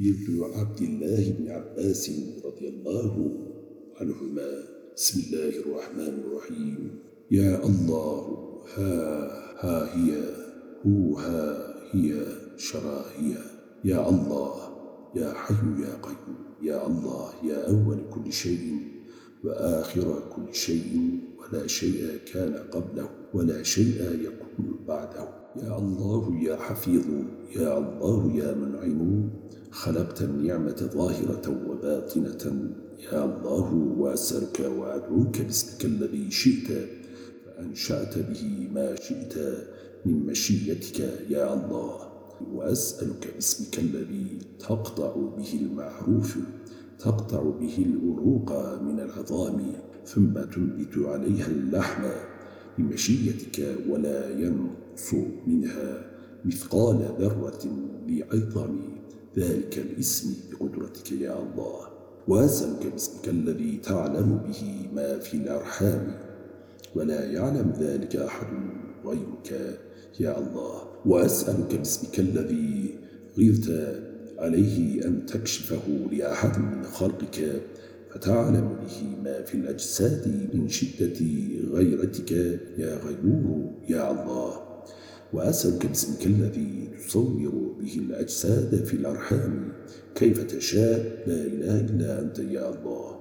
ورد عبد الله بن عباس رضي الله عنهما. بسم الله الرحمن الرحيم. يا الله ها ها هي هو ها هي شرا هي يا الله يا حي يا قيوم. يا الله يا أول كل شيء وآخر كل شيء. ولا شيء كان قبله ولا شيء يكون بعده. يا الله يا حفيظ. يا الله يا منعم. خلقت النعمة ظاهرة وباطنة. يا الله وأسألك وأدعوك باسمك الذي شئت فأنشأت به ما شئت من مشيتك. يا الله وأسألك باسمك الذي تقطع به المعروف تقطع به الأروق من العظام ثم تنبت عليها اللحم بمشيتك ولا ينقص منها مثقال ذرة لعظم. ذلك الاسم بقدرتك يا الله وأسألك باسمك الذي تعلم به ما في الأرحام. ولا يعلم ذلك أحد غيرك يا الله وأسألك باسمك الذي غيرت عليه أن تكشفه لأحد من خلقك فتعلم به ما في الأجساد من شدة غيرتك يا غيور يا الله. وأسألك باسمك الذي تصور به الأجساد في الأرحام كيف تشاء؟ لا إله إلا أنت يا الله.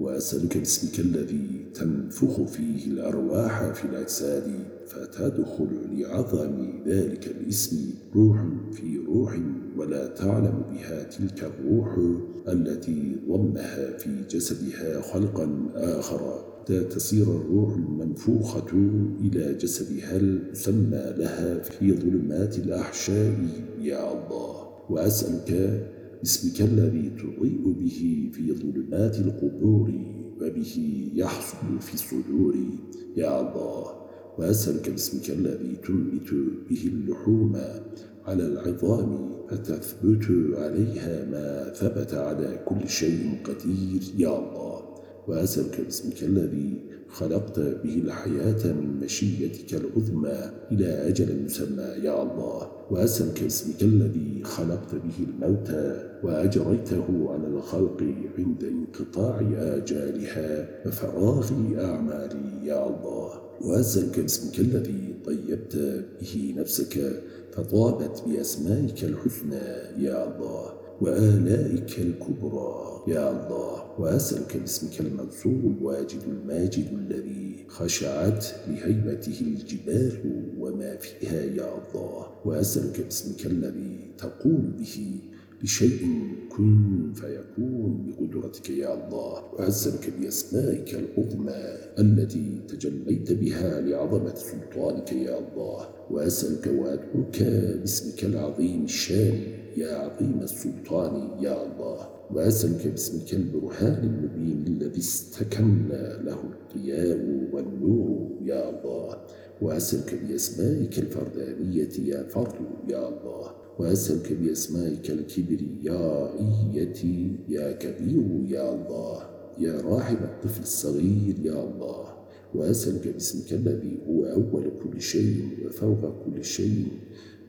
وأسألك باسمك الذي تنفخ فيه الأرواح في الأجساد فتدخل لعظم ذلك الاسم روح في روح ولا تعلم بها تلك الروح التي ضمها في جسدها خلقا آخر. تصير الروح المنفوخة إلى جسدها المسمى لها في ظلمات الأحشاء يا الله. وأسألك باسمك الذي تضيء به في ظلمات القبور وبه يحصل في الصدور يا الله. وأسألك باسمك الذي تنبت به اللحوم على العظام فتثبت عليها ما ثبت على كل شيء قدير يا الله. وأسألك باسمك الذي خلقت به الحياة من مشيتك العظمى إلى أجل مسمى يا الله. وأسألك باسمك الذي خلقت به الموت وأجريته على الخلق عند انقطاع آجالها وفراغ أعمالي يا الله. وأسألك باسمك الذي طيبت به نفسك فطابت بأسمائك الحسنى يا الله. وآلائك الكبرى يا الله. وأسألك باسمك المنصور الواجد الماجد الذي خشعت لهيبته الجبال وما فيها يا الله. وأسألك باسمك الذي تقول به بشيء كن فيكون بقدرتك يا الله. وأسألك بأسمائك العظمى التي تجليت بها لعظمة سلطانك يا الله. وأسألك وأدعوك باسمك العظيم الشان يا عظيم السلطان يا الله. وأسألك باسمك البرهان المبين الذي استكن له الضياء والنور يا الله. وأسألك بأسمائك الفردانية يا فرد يا الله. وأسألك بأسمائك الكبريائية يا كبير يا الله. يا راحم الطفل الصغير يا الله. وأسألك باسمك الذي هو أول كل شيء وفوق كل شيء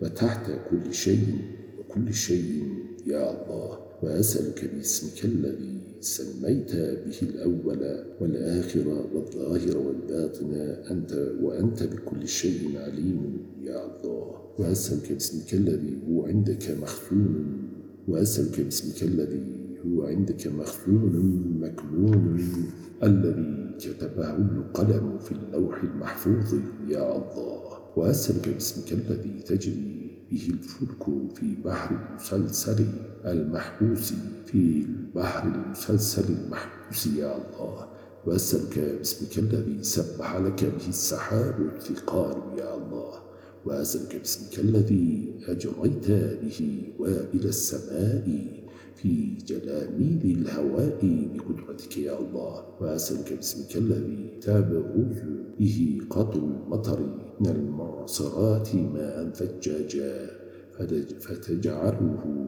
وتحت كل شيء وكل شيء يا الله. وأسألك باسمك الذي سميت به الأول والآخر والظاهر والباطن أنت وأنت بكل شيء عليم يا الله. وأسألك باسمك الذي هو عندك مخزون وأسألك باسمك الذي هو عندك مخزون مكنون الذي كتبه القلم في اللوح المحفوظ يا الله. وأسألك باسمك الذي تجري به الفلك في بحر المسلسل المحبوس في البحر المسلسل المحبوس يا الله. وأسألك باسمك الذي سبح لك به السحاب الثقال يا الله. وأسألك باسمك الذي أجريت به وإلى السماء. في جلاميل الهواء بقدرتك يا الله. وأسألك باسمك الذي تبرز به قطر المطر من المعصرات ماء ثجاجا. فتجعله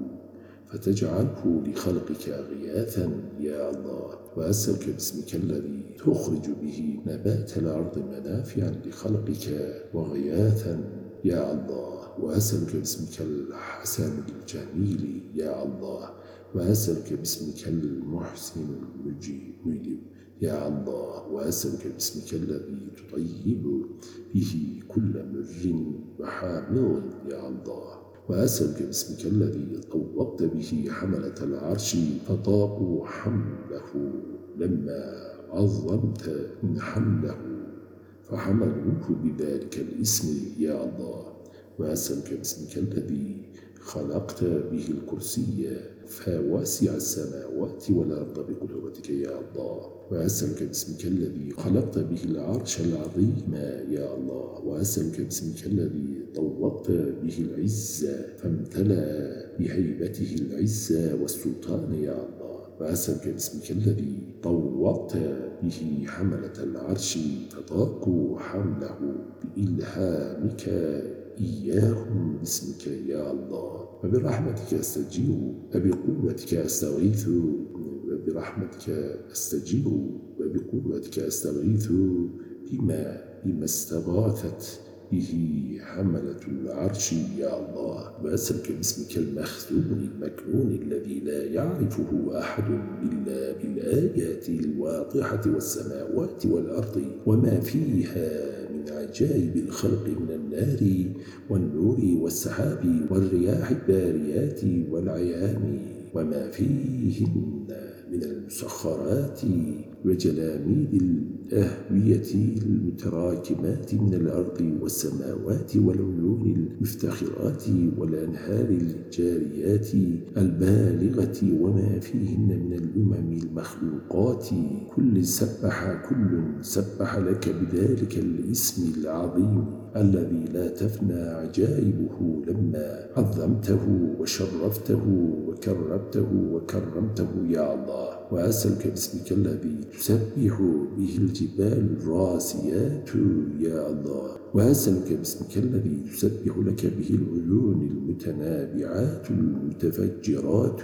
فتجعله لخلقك غياثا يا الله. وأسألك باسمك الذي تخرج به نبات الأرض منافعا لخلقك وغياثا يا الله. وأسألك باسمك الحسن الجميل يا الله. وأسألك باسمك المحسن المجيب. يا الله وأسألك باسمك الذي تطيب به كل مر وحامض. يا الله وأسألك باسمك الذي طوقت به حملة العرش فطاقوا حمله. لما عظمت من حمله فحملوه بذلك الاسم. يا الله وأسألك باسمك الذي خلقت به الكرسي. فواسع السماوات والأرض بقدرتك يا الله. وأسألك باسمك الذي خلقت به العرش العظيم يا الله. وأسألك باسمك الذي طوقت به العز فامتلأ بهيبته العز والسلطان يا الله. وأسألك باسمك الذي طوقت به حملة العرش فطاقوا حمله بإلهامك. إياهم باسمك يا الله. وبرحمتك أستجير وبقوتك أستغيث. وبرحمتك أستجير وبقوتك أستغيث. بما بما استغاثت به حملة العرش يا الله. وأسألك باسمك المخزون المكنون الذي لا يعرفه أحد إلا بالآيات الواضحة والسماوات والأرض وما فيها من عجائب الخلق من النار والنور والسحاب والرياح الداريات والعيان وما فيهن من المسخرات وجلاميد الأهوية المتراكمات من الأرض والسماوات والعيون المفتخرات والأنهار الجاريات البالغة وما فيهن من الأمم المخلوقات. كل سبح كل سبح لك بذلك الاسم العظيم الذي لا تفنى عجائبه لما عظمته وشرفته وكرمته وكرمته يا الله. وأسألك باسمك الذي تسبح به الجبال الراسيات يا الله. وأسألك باسمك الذي تسبح لك به العيون المتنابعات المتفجرات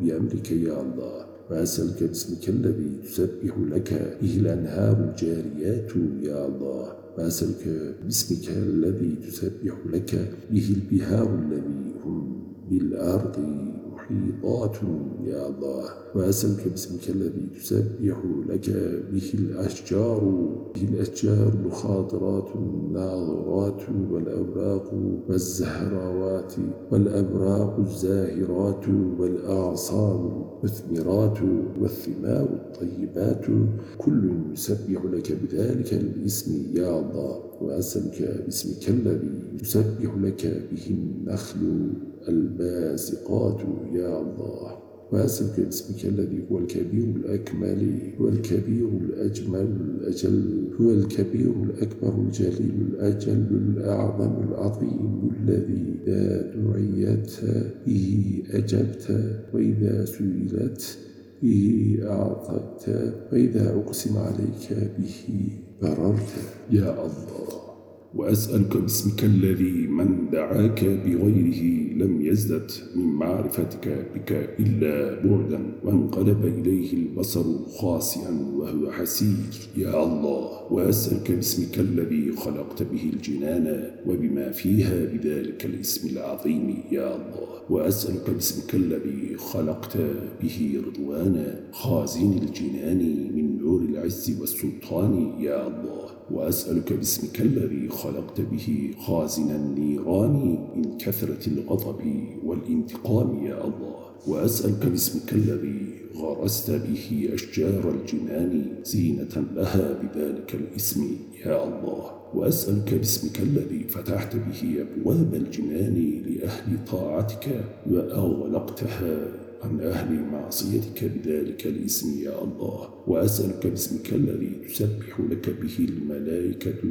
بأمرك يا الله. وأسألك باسمك الذي تسبح لك به الأنهار الجاريات يا الله. وأسألك باسمك الذي تسبح لك به البهار الذي هم بالأرض محيطات يا الله وأسألك باسمك الذي تسبح لك به الأشجار به الأشجار الخاضرات الناظرات والأوراق والزهراوات والأبراق الزاهرات والأعصار المثمرات والثمار الطيبات كل يسبح لك بذلك الاسم يا الله وأسألك باسمك الذي يسبح لك به النخل الباسقات يا الله. وأسألك باسمك الذي هو الكبير الأكمل هو الكبير الأجمل الأجل هو الكبير الأكبر الجليل الأجل الأعظم العظيم الذي إذا دعيت به أجبت وإذا سئلت به أعطيت وإذا أقسم عليك به بررت. يا الله. وأسألك باسمك الذي من دعاك بغيره لم يزدد من معرفتك بك إلا بعدا وانقلب إليه البصر خاسئا وهو حسير. يا الله وأسألك باسمك الذي خلقت به الجنان وبما فيها بذلك الاسم العظيم. يا الله وأسألك باسمك الذي خلقت به رضوان خازن الجنان من نور العز والسلطان. يا الله وأسألك باسمك الذي خلقت به خازن النيران من كثرة الغضب والانتقام يا الله. وأسألك باسمك الذي غرست به أشجار الجنان زينة لها بذلك الاسم يا الله. وأسألك باسمك الذي فتحت به أبواب الجنان لأهل طاعتك وأغلقتها عن أهل معصيتك بذلك الاسم يا الله وأسألك باسمك الذي تسبح لك به الملائكة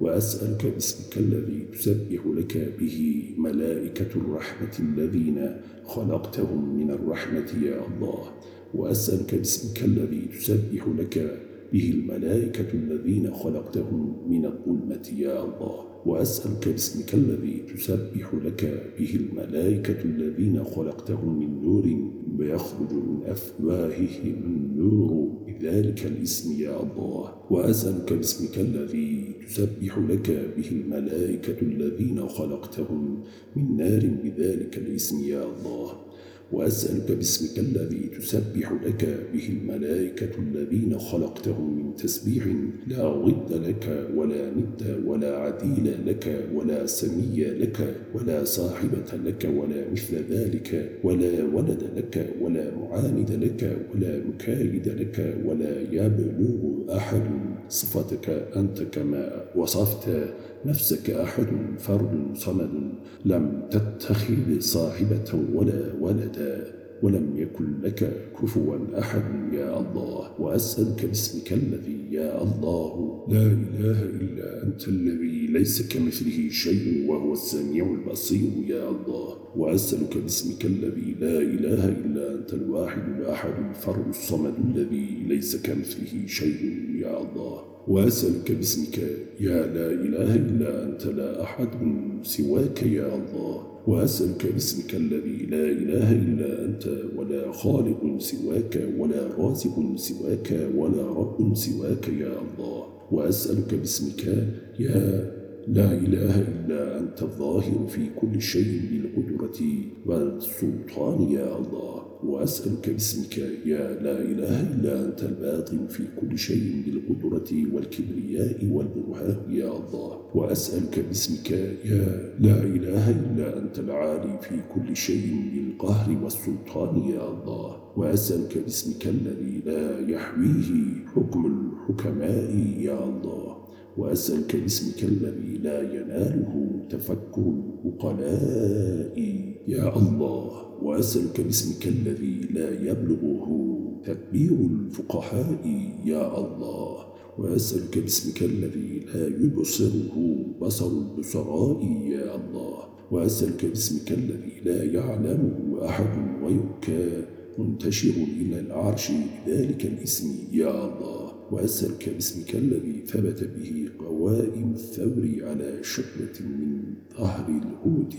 وأسألك باسمك الذي تسبح لك به ملائكة الرحمة الذين خلقتهم من الرحمة يا الله وأسألك باسمك الذي تسبح لك به الملائكة الذين خلقتهم من الظلمة يا الله. وأسألك باسمك الذي تسبح لك به الملائكة الذين خلقتهم من نور ويخرج من أفواههم النور بذلك الاسم يا الله. وأسألك باسمك الذي تسبح لك به الملائكة الذين خلقتهم من نار بذلك الاسم يا الله. وأسألك باسمك الذي تسبح لك به الملائكة الذين خلقتهم من تسبيح لا ضد لك ولا ند ولا عديل لك ولا سمي لك ولا صاحبة لك ولا مثل ذلك ولا ولد لك ولا معاند لك ولا مكايد لك ولا يبلغ أحد صفتك أنت كما وصفت. نفسك أحد فرد صمد لم تتخذ صاحبة ولا ولدا. ولم يكن لك كفوا أحد يا الله وأسألك باسمك الذي يا الله. لا إله إلا أنت الذي ليس كمثله شيء وهو السميع البصير يا الله. وأسألك باسمك الذي لا إله إلا أنت الواحد الأحد الفرد الصمد الذي ليس كمثله شيء يا الله. وأسألك باسمك يا لا إله إلا أنت لا أحد سواك يا الله. وأسألك باسمك الذي لا إله إلا أنت ولا خالق سواك ولا رازق سواك ولا رب سواك يا الله. وأسألك باسمك يا لا إله إلا أنت الظاهر في كل شيء بالقدرة والسلطان يا الله. وأسألك باسمك يا لا إله إلا أنت الباطن في كل شيء بالقدرة والكبرياء والبرهان يا الله. وأسألك باسمك يا لا إله إلا أنت العالي في كل شيء بالقهر والسلطان يا الله. وأسألك باسمك الذي لا يحويه حكم الحكماء يا الله. وأسألك باسمك الذي لا يناله تفكر العقلاء يا الله وأسألك باسمك الذي لا يبلغه تدبير الفقهاء. يا الله وأسألك باسمك الذي لا يبصره بصر البصراء. يا الله وأسألك باسمك الذي لا يعلمه أحد غيرك منتشر إلى العرش بذلك الاسم. يا الله وأسألك باسمك الذي ثبت به قوائم الثور على شكلة من ظهر الهود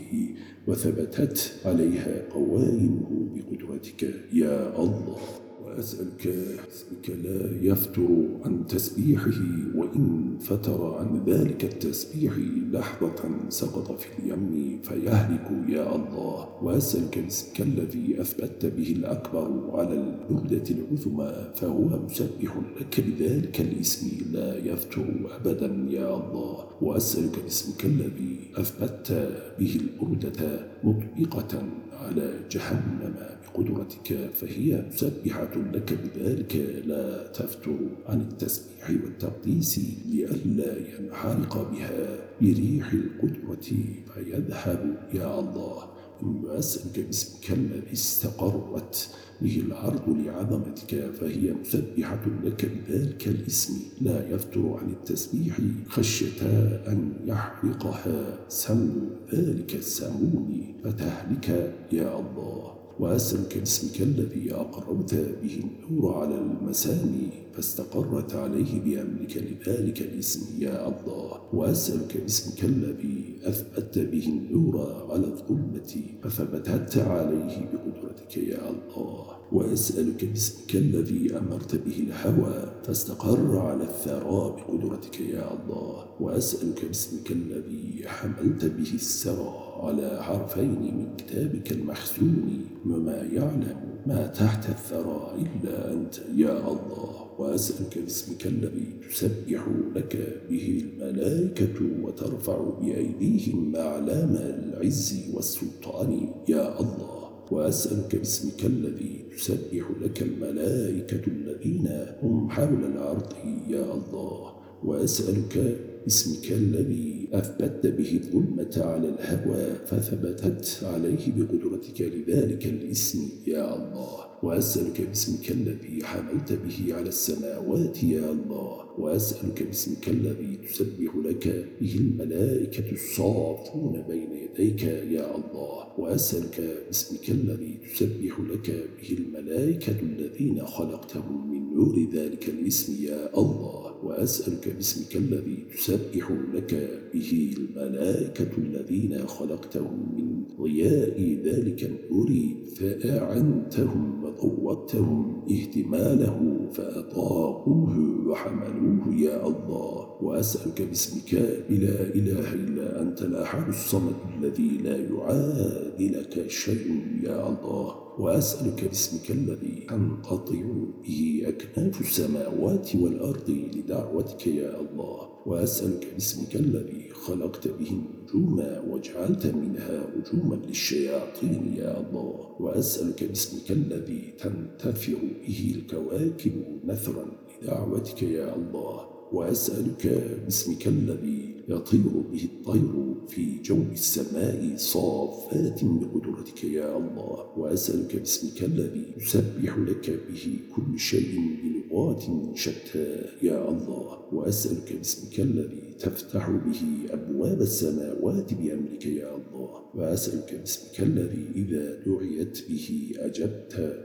وثبتت عليها قوائمه بقدرتك يا الله. وأسألك اسمك لا يفتر عن تسبيحه وإن فتر عن ذلك التسبيح لحظة سقط في اليم فيهلك يا الله. وأسألك باسمك الذي أثبت به الأكبر على البردة العظمى فهو مسبح لك بذلك الاسم لا يفتر أبدا يا الله. وأسألك باسمك الذي أثبت به البردة مطبقة على جهنم بقدرتك فهي مسبحة لك بذلك. لا تفتر عن التسبيح والتقديس لئلا ينحرق بها بريح القدرة فيذهب يا الله. الذي استقرت به العرض لعظمتك فهي مسبحة لك بذلك الاسم. لا يفتر عن التسبيح خشية أن يحرقها سم ذلك السموم فتهلك يا الله. وأسألك باسمك الذي أقربت به النور على المسامي فاستقرت عليه بأمرك لذلك الاسم يا الله. وأسألك باسمك الذي أثبت به النور على الظلمة فثبتت عليه بقدرتك يا الله. وأسألك باسمك الذي أمرت به الهوى فاستقر على الثرى بقدرتك يا الله. وأسألك باسمك الذي حملت به السرى على حرفين من كتابك المخزون. وما يعلم ما تحت الثرى إلا أنت يا الله. وأسألك باسمك الذي تسبح لك به الملائكة وترفع بأيديهم أعلام العز والسلطان يا الله. وأسألك باسمك الذي تسبح لك الملائكة الذين هم حول الأرض يا الله. وأسألك باسمك الذي أثبت به الظلمة على الهوى فثبتت عليه بقدرتك لذلك الاسم يا الله. وأسألك باسمك الذي حملت به على السماوات يا الله. وأسألك باسمك الذي تسبح لك به الملائكة الصافون بين يديك يا الله. وأسألك باسمك الذي تسبح لك به الملائكة الذين خلقتهم من نور ذلك الاسم يا الله. وأسألك باسمك الذي تسبح لك به الملائكة الذين خلقتهم من ضياء ذلك النور فأعنتهم طوقتهم اهتماله فأطاقوه وحملوه يا الله وأسألك باسمك لا إله إلا أنت الأحد الصمد الذي لا يعادلك شيء يا الله. وأسألك باسمك الذي تنقطع به أكناف السماوات والأرض لدعوتك يا الله. وأسألك باسمك الذي خلقت به النجوم وجعلت منها رجوما للشياطين يا الله. وأسألك باسمك الذي تنتفع به الكواكب نثرا لدعوتك يا الله وأسألك باسمك الذي يطير به الطير في جو السماء صافات بقدرتك يا الله وأسألك باسمك الذي يسبح لك به كل شيء بلغات شتى يا الله وأسألك باسمك الذي تفتح به أبواب السماوات بأمرك يا الله وأسألك باسمك الذي إذا دعيت به أجبت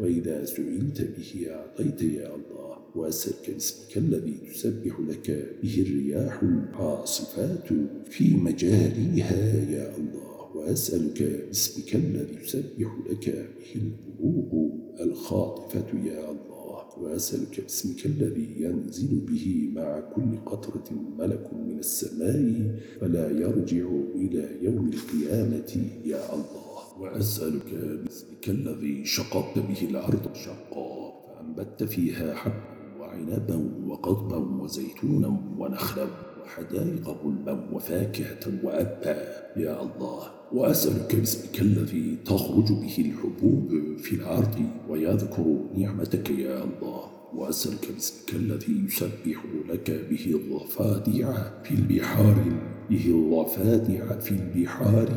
وإذا سئلت به أعطيت يا الله وأسألك باسمك الذي تسبح لك به الرياح العاصفات في مجاريها يا الله. وأسألك باسمك الذي يسبح لك به البروق الخاطفة يا الله. وأسألك باسمك الذي ينزل به مع كل قطرة ملك من السماء فلا يرجع إلى يوم القيامة يا الله. وأسألك باسمك الذي شققت به الأرض شقا فأنبت فيها حبا وعنبا وقضبا وزيتونا ونخلا وحدائق غلبا وفاكهة وأبا. يا الله وأسألك باسمك الذي تخرج به الحبوب في الأرض ويذكر نعمتك يا الله. وأسألك باسمك الذي يسبح لك به الضفادع في البحار به الضفادع في البحار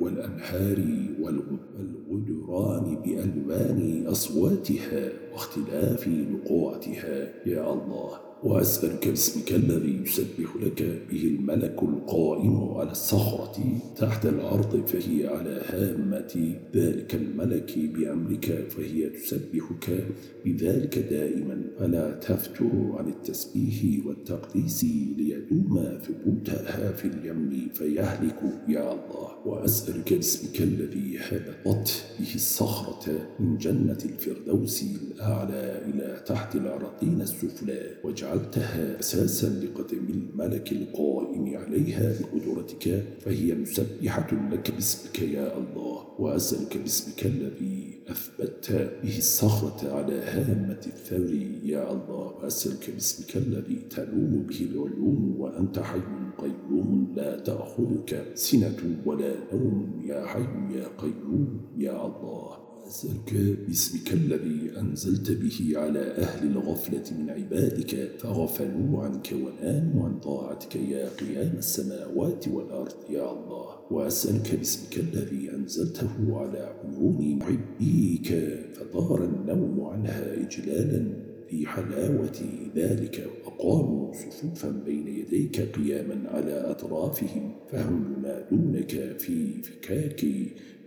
والأنهار والغدران بألوان أصواتها. واختلاف نقوعتها يا الله وأسألك باسمك الذي يسبح لك به الملك القائم على الصخرة تحت الأرض فهي على هامة ذلك الملك بأمرك فهي تسبحك بذلك دائما. فلا تفتر عن التسبيح والتقديس ليدوم ثبوتها في اليم فيهلك يا الله. وأسألك باسمك الذي هبطت به الصخرة من جنة الفردوس الأعلى. إلى تحت الأراضين السفلى واجعل جعلتها أساسا لقدم الملك القائم عليها بقدرتك فهي مسبحة لك باسمك يا الله وأسألك باسمك الذي أثبت به الصخرة على هامة الثور يا الله وأسألك باسمك الذي تلوم به العلوم وأنت حي قيوم لا تأخذك سنة ولا نوم يا حي يا قيوم يا الله. أسألك باسمك الذي أنزلت به على أهل الغفلة من عبادك فغفلوا عنك وناموا عن طاعتك يا قيام السماوات والأرض يا الله. وأسألك باسمك الذي أنزلته على عيون محبيك فطار النوم عنها إجلالا في حلاوة ذلك. وقاموا صفوفا بين يديك قياما على أطرافهم فهم ينادونك في فكاك.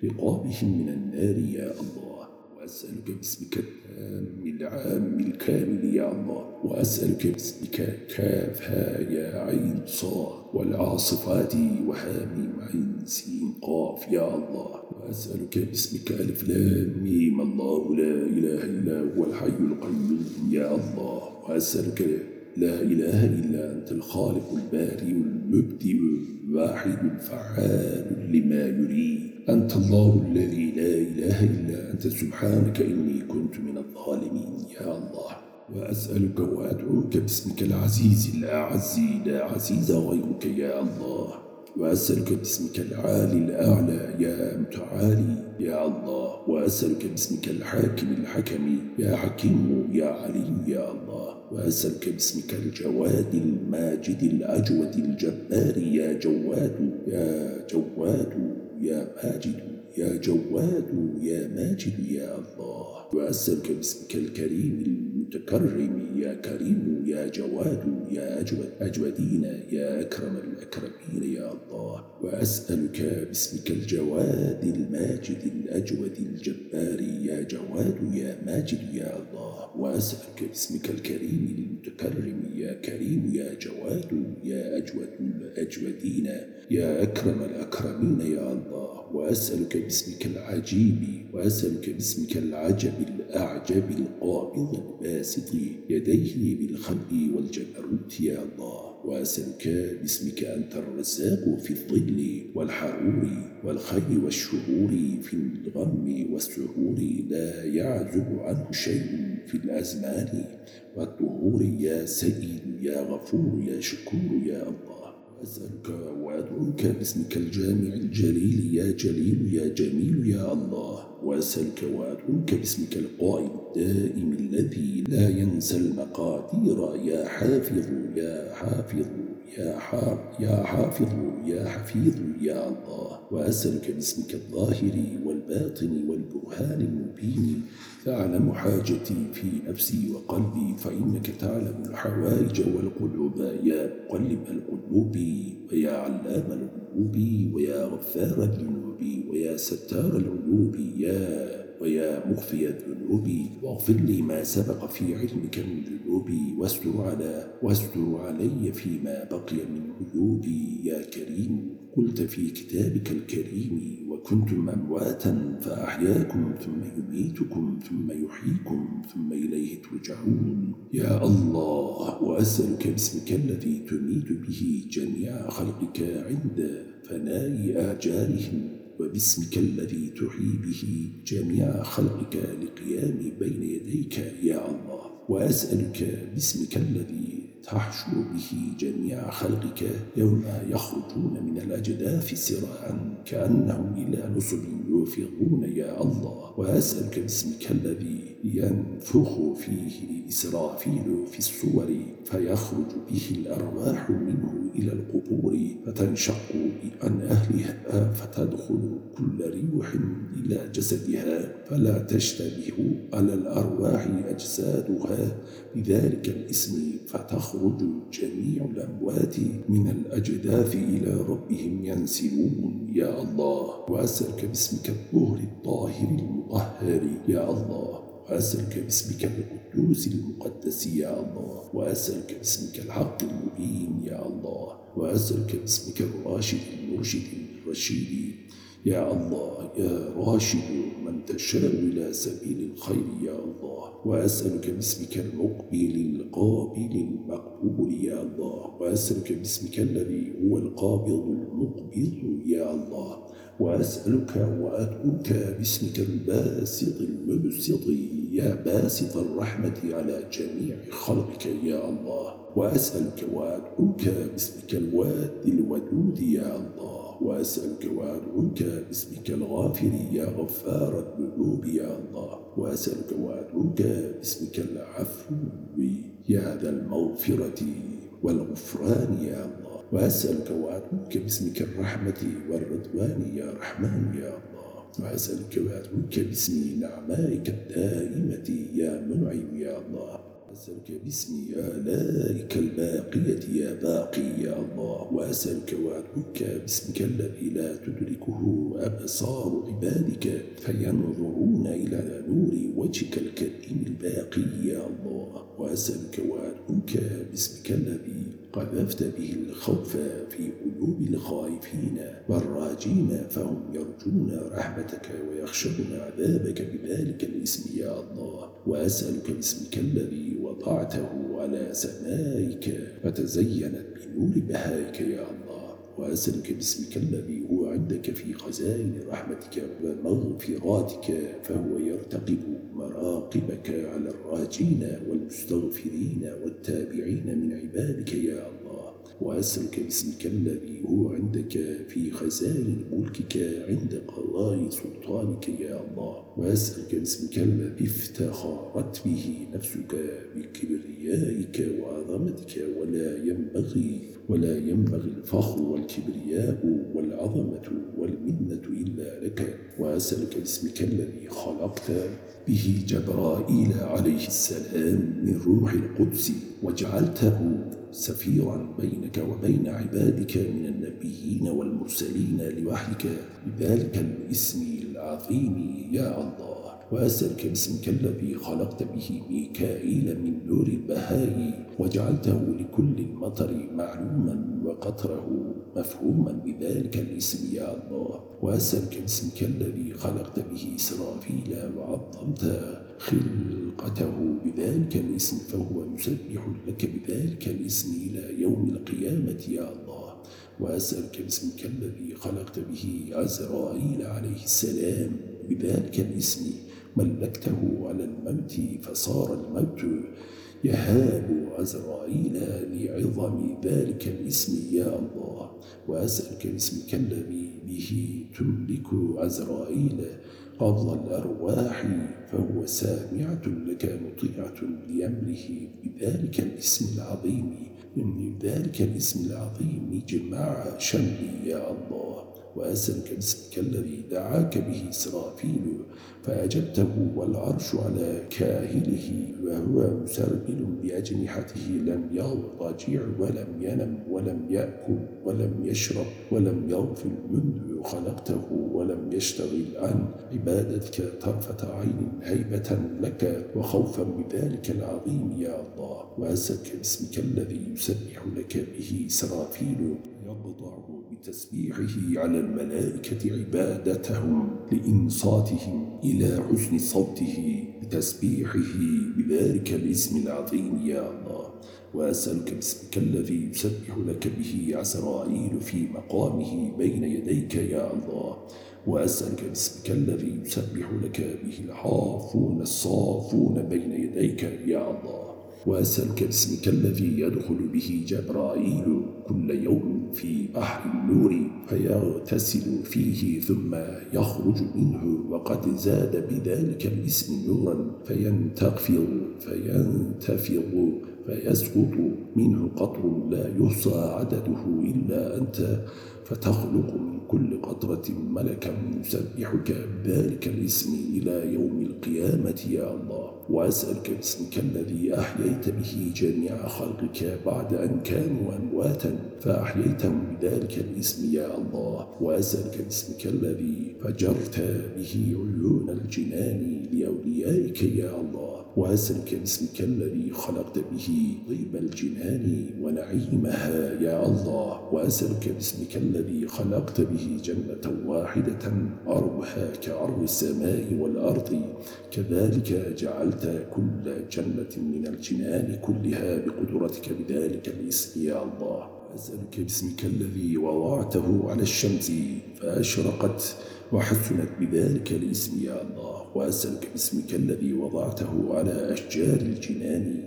رقابهم من النار يا الله. وأسألك باسمك التام العام الكامل يا الله. وأسألك باسمك كافها يا عين صاد والعاصفات وحاميم عين سين قاف يا الله. وأسألك باسمك ألف لام ميم. الله لا إله إلا هو الحي القيوم يا الله. وأسألك لا إله إلا أنت الخالق الباري المبدئ الواحد الفعال لما يريد. أنت الله الذي لا إله إلا أنت سبحانك إني كنت من الظالمين يا الله. وأسألك وأدعوك باسمك العزيز الأعز لا عزيز غيرك يا الله. وأسألك باسمك العالي الأعلى يا متعالي يا الله. وأسألك باسمك الحاكم الحكم يا حكيم يا علي يا الله. وأسألك باسمك الجواد الماجد الأجود الجبار يا جواد يا جواد. يا ماجد يا جواد يا ماجد يا الله. وأسألك باسمك الكريم المتكرم يا كريم يا جواد يا أجود أجودين يا أكرم الأكرمين يا الله. وأسألك باسمك الجواد الماجد الأجود الجبار يا جواد يا ماجد يا الله. وأسألك باسمك الكريم المتكرم. يا كريم يا جواد يا أجود الأجودين يا أكرم الأكرمين يا الله. وأسألك باسمك العجيب وأسألك باسمك العجب الأعجب القابض الباسط يديه بالخلق والجبروت يا الله. وأسألك باسمك أنت الرزاق في الظل والحرور والخير والشهور في الغم والسهور لا يعزب عنه شيء في الأزمان. والطهور يا سيد يا غفور يا شكور يا الله. أسألك وأدعوك باسمك الجامع الجليل يا جليل يا جميل يا الله. وأسألك وأدعوك باسمك القائم الدائم الذي لا ينسى المقادير. يا حافظ يا حافظ. يا حافظ يا حافظ يا حفيظ يا الله. وأسألك باسمك الظاهر والباطن والبرهان المبين. تعلم حاجتي في نفسي وقلبي فإنك تعلم الحوائج والقلوب. يا مقلب القلوب ويا علام القلوب ويا غفار الذنوب ويا ستار العيوب. يا ويا مخفي الذنوب واغفر لي ما سبق في علمك من ذنوبي واستر على واستر علي فيما بقي من عيوبي يا كريم. قلت في كتابك الكريم وكنتم أمواتا فأحياكم ثم يميتكم ثم يحييكم ثم إليه ترجعون. يا الله وأسألك باسمك الذي تميت به جميع خلقك عند فناء آجالهم. وباسمك الذي تحيي به جميع خلقك لقيام بين يديك يا الله. وأسألك باسمك الذي تحشر به جميع خلقك يوم يخرجون من الأجداث سراعا كأنهم إلى نصب يوفقون يا الله. وأسألك باسمك الذي ينفخ فيه إسرافيل في الصور فيخرج به الأرواح منه إلى القبور فتنشق عن أهلها فتدخل كل ريح إلى جسدها. فلا تشتبه على الأرواح أجسادها بذلك الاسم فتخرج جميع الأموات من الأجداث إلى ربهم ينسلون. يا الله وأسألك باسمك الطهر الطاهر المطهر. يا الله وأسألك باسمك القدوس المقدس. يا الله وأسألك باسمك الحق المبين. يا الله وأسألك باسمك الراشد المرشد الرشيد. يا الله يا راشد من تشاء إلى سبيل الخير يا الله. وأسألك باسمك المقبل القابل المقبول يا الله. وأسألك باسمك الذي هو القابض المقبض يا الله. وأسألك وأدعوك باسمك الباسط المبسط يا باسط الرحمة على جميع خلقك يا الله. وأسألك وأدعوك باسمك الواد الودود يا الله. وأسألك وأدعوك باسمك الغافر يا غفار الذنوب يا الله. وأسألك وأدعوك باسمك العفو يا ذا المغفرة والغفران يا الله. وأسألك وأدعوك باسمك الرحمة والرضوان يا رحمن يا الله. وأسألك وأدعوك باسم نعمائك الدائمة يا منعم يا الله. وأسألك باسم آلائك الباقية يا باقي يا الله. وأسألك وأدعوك باسمك الذي لا تدركه أبصار عبادك فينظرون إلى نور وجهك الكريم الباقي يا الله. وأسألك وأدعوك باسمك الذي قذفت به الخوف في قلوب الخائفين والراجين فهم يرجون رحمتك ويخشون عذابك بذلك الاسم يا الله. وأسألك باسمك الذي وضعته على سمائك فتزينت بنور بهائك يا الله. وأسألك باسمك الذي هو عندك في خزائن رحمتك ومغفراتك فهو يرتقب مراقبك على الراجين والمستغفرين والتابعين من عبادك يا الله. وأسألك باسمك الذي هو عندك في خزائن ملكك عند قضاء سلطانك يا الله. وأسألك باسمك الذي افتخرت به نفسك بكبريائك وعظمتك ولا ينبغي ولا ينبغي الفخر والكبرياء والعظمة والمنة إلا لك. وأسألك باسمك الذي خلقت به جبرائيل عليه السلام من روح القدس وجعلته سفيرا بينك وبين عبادك من النبيين والمرسلين لوحيك بذلك الاسم العظيم يا الله وأسألك باسمك الذي خلقت به ميكائيل من نور البهاء وجعلته لكل المطر معلوما وقطره مفهوما بذلك الاسم يا الله. وأسألك باسمك الذي خلقت به إسرافيل وعظمت خلقته بذلك الاسم فهو يسبح لك بذلك الاسم إلى يوم القيامة يا الله. وأسألك باسمك الذي خلقت به عزرائيل عليه السلام. بذلك الاسم ملكته على الموت فصار الموت. يهاب عزرائيل لعظم ذلك الاسم يا الله. وأسألك باسمك الذي به تملك عزرائيل قبض الأرواح فهو سامعة لك مطيعة لأمره. بذلك الاسم العظيم من ذلك الاسم العظيم جماع شملي يا الله. وأسألك باسمك الذي دعاك به إسرافيل فأجبته والعرش على كاهله وهو مسربل بأجنحته لم يضجع ولم ينم ولم يأكل ولم يشرب ولم يغفل منذ خلقته ولم يشتغل عن عبادتك طرفة عين هيبة لك وخوفا بذلك العظيم يا الله. وأسألك باسمك الذي يسبح لك به إسرافيل يبضع بتسبيحه على الملائكة عبادتهم لإنصاتهم إلى حسن صوته بتسبيحه بذلك الاسم العظيم يا الله. وأسألك باسمك الذي يسبح لك به عسرائيل في مقامه بين يديك يا الله. وأسألك باسمك الذي يسبح لك به الحافون الصافون بين يديك يا الله. وأسألك باسمك الذي يدخل به جبرائيل كل يوم في بحر النور فيغتسل فيه ثم يخرج منه وقد زاد بذلك الاسم نورا فينتفض فينتفض فيسقط. منه قطر لا يحصى عدده إلا أنت فتخلق من كل قطرة ملكا يسبحك بذلك الاسم إلى يوم القيامة يا الله. وأسألك باسمك الذي أحييت به جميع خلقك بعد أن كانوا أمواتا فأحييتهم بذلك الاسم يا الله. وأسألك باسمك الذي فجرت به عيون الجنان لأوليائك يا الله. وأسألك باسمك الذي خلقت به طيب الجنان ونعيمها يا الله. وأسألك باسمك الذي خلقت به جنة واحدة أرضها كأرض السماء والأرض. كذلك جعلت كل جنة من الجنان كلها بقدرتك بذلك الاسم يا الله. أسألك باسمك الذي وضعته على الشمس فأشرقت وحسنت بذلك الاسم يا الله. وأسألك باسمك الذي وضعته على أشجار الجنان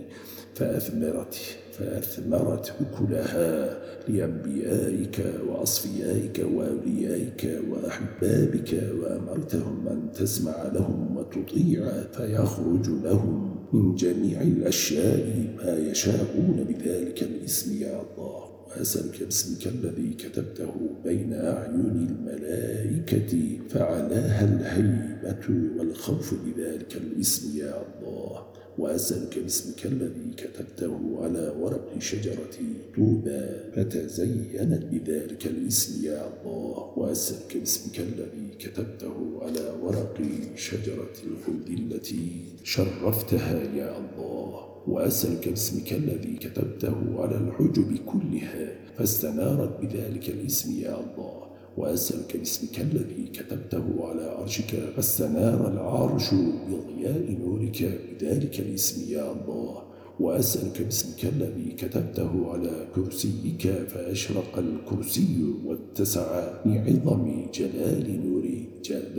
فأثمرت فأثمرت أكلها لأنبيائك وأصفيائك وأوليائك وأحبابك وأمرتهم أن تسمع لهم وتطيع فيخرج لهم من جميع الأشياء ما يشاءون بذلك الاسم يا الله. وأسألك باسمك الذي كتبته بين أعين الملائكة فعلاها الهيبة والخوف بذلك الاسم يا الله. وأسألك باسمك الذي كتبته على ورق شجرة طوبى فتزينت بذلك الاسم يا الله. وأسألك باسمك الذي كتبته على ورق شجرة الخلد التي شرفتها يا الله. وأسألك باسمك الذي كتبته على الحجب كلها فاستنارت بذلك الاسم يا الله. وأسألك باسمك الذي كتبته على عرشك فاستنار العرش بضياء نورك بذلك الاسم يا الله. وأسألك باسمك الذي كتبته على كرسيك فأشرق الكرسي واتسع لعظم جلال نور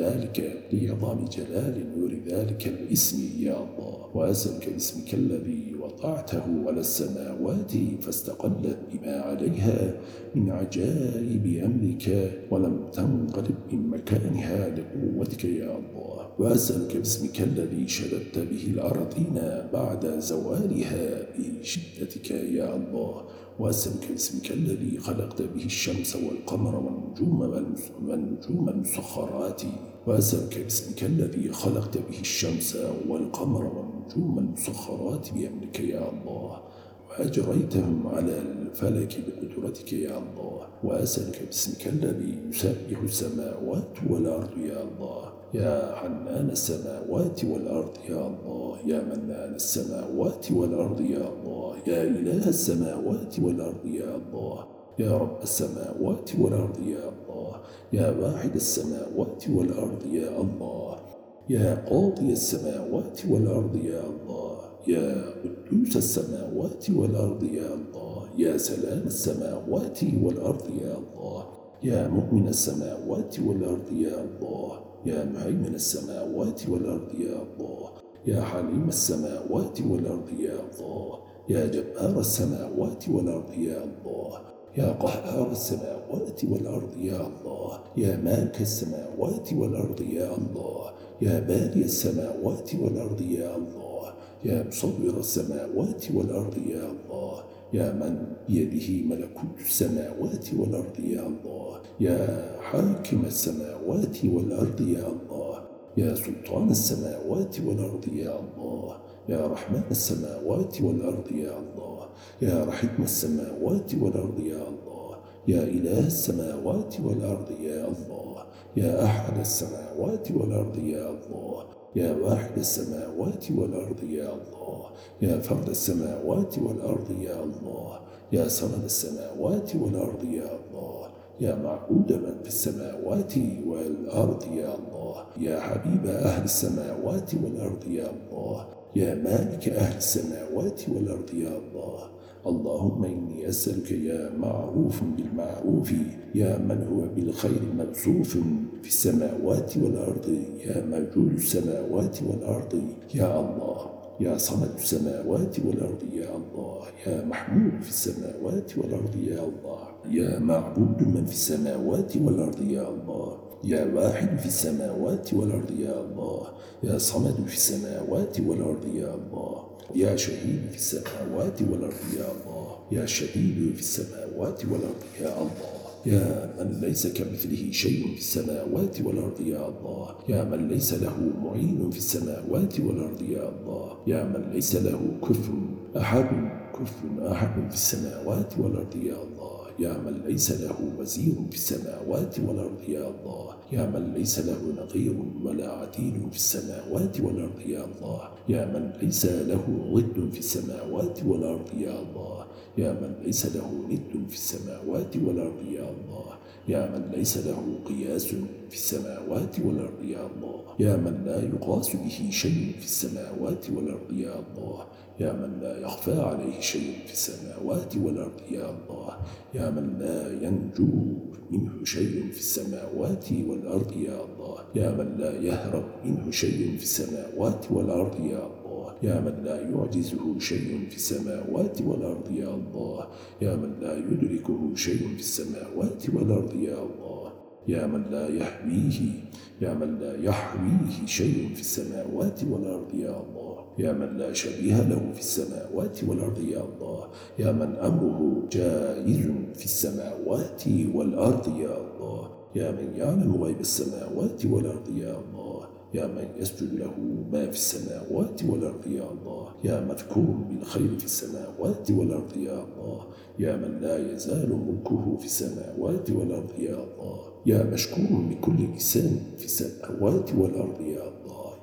ذلك لعظم جلال نور ذلك الاسم يا الله. وأسألك باسمك الذي وضعته على السماوات فاستقلت بما عليها من عجائب أمرك ولم تنقلب من مكانها لقوتك يا الله. وأسألك باسمك الذي شددت به الأرضين بعد زوالها بشدتك يا الله. وأسألك باسمك الذي خلقت به الشمس والقمر والنجوم والنجوم المسخرات وأسألك باسمك الذي خلقت به الشمس والقمر والنجوم المسخرات بأمرك يا الله. وأجريتهم على الفلك بقدرتك يا الله وأسألك باسمك الذي يسبح السماوات والأرض يا الله. يا حنان السماوات والأرض يا الله يا منان السماوات والأرض يا الله يا إله السماوات والأرض يا الله. يا رب السماوات والأرض يا الله يا واحد السماوات والأرض يا الله. يا قاضي السماوات والأرض يا الله. يا قدوس السماوات والأرض يا الله يا سلام السماوات والأرض يا الله يا مؤمن السماوات والأرض يا الله يا مهيمن السماوات والأرض يا الله يا حليم السماوات والأرض يا الله يا جبار السماوات والأرض يا الله يا قهار السماوات والأرض يا الله يا مالك السماوات والأرض يا الله يا باري السماوات والأرض يا الله. يا مصور السماوات والأرض يا الله يا من بيده ملكوت السماوات والأرض يا الله يا حاكم السماوات والأرض يا الله يا سلطان السماوات والأرض يا الله يا رحمن السماوات والأرض يا الله يا رحيم السماوات والأرض يا الله يا إله السماوات والأرض يا الله يا أحد السماوات والأرض يا الله يا واحد السماوات والأرض يا الله. يا فرد السماوات والأرض يا الله. يا صمد السماوات والأرض يا الله. يا معبود من في السماوات والأرض يا الله. يا حبيب أهل السماوات والأرض يا الله. يا مالك أهل السماوات والأرض يا الله. اللهم إني أسألك يا معروف بالمعروف يا من هو بالخير موصوف في السماوات والأرض يا موجود السماوات والأرض يا الله يا صمد السماوات والأرض يا الله يا محمود في السماوات والأرض يا الله يا معبود من في السماوات والأرض يا الله يا واحد في السماوات والأرض يا الله يا صمد في السماوات والأرض يا الله. يا شهيد في السماوات والأرض يا الله. يا شديد في السماوات والأرض يا الله. يا من ليس كمثله شيء في السماوات والأرض يا الله. يا من ليس له معين في السماوات والأرض يا الله. يا من ليس له كفر أحد كفر أحد في السماوات والأرض يا الله. يا من ليس له وزير في السماوات والأرض يا الله. يا من ليس له نظير ولا عديل في السماوات والأرض يا الله. يا من ليس له ضد في السماوات والأرض يا الله. يا من ليس له ند في السماوات والأرض يا الله. يا من ليس له قياس في السماوات والأرض يا الله. يا من لا يقاس به شيء في السماوات والأرض يا الله. يا من لا يخفى عليه شيء في السماوات والأرض يا الله يا من لا ينجو منه شيء في السماوات والأرض يا الله. يا من لا يهرب منه شيء في السماوات والأرض يا الله. يا من لا يعجزه شيء في السماوات والأرض يا الله. يا من لا يدركه شيء في السماوات والأرض يا الله. يا من لا يحويه يا من لا يحويه شيء في السماوات والأرض يا الله. يا من لا شبيه له في السماوات والأرض يا الله. يا من أمره جائز في السماوات والأرض يا الله. يا من يعلم غيب السماوات والأرض يا الله. يا من يسجد له ما في السماوات والأرض يا الله. يا مذكور بالخير في السماوات والأرض يا الله. يا من لا يزال ملكه في السماوات والأرض يا الله. يا مشكور بكل لسان في السماوات والأرض يا الله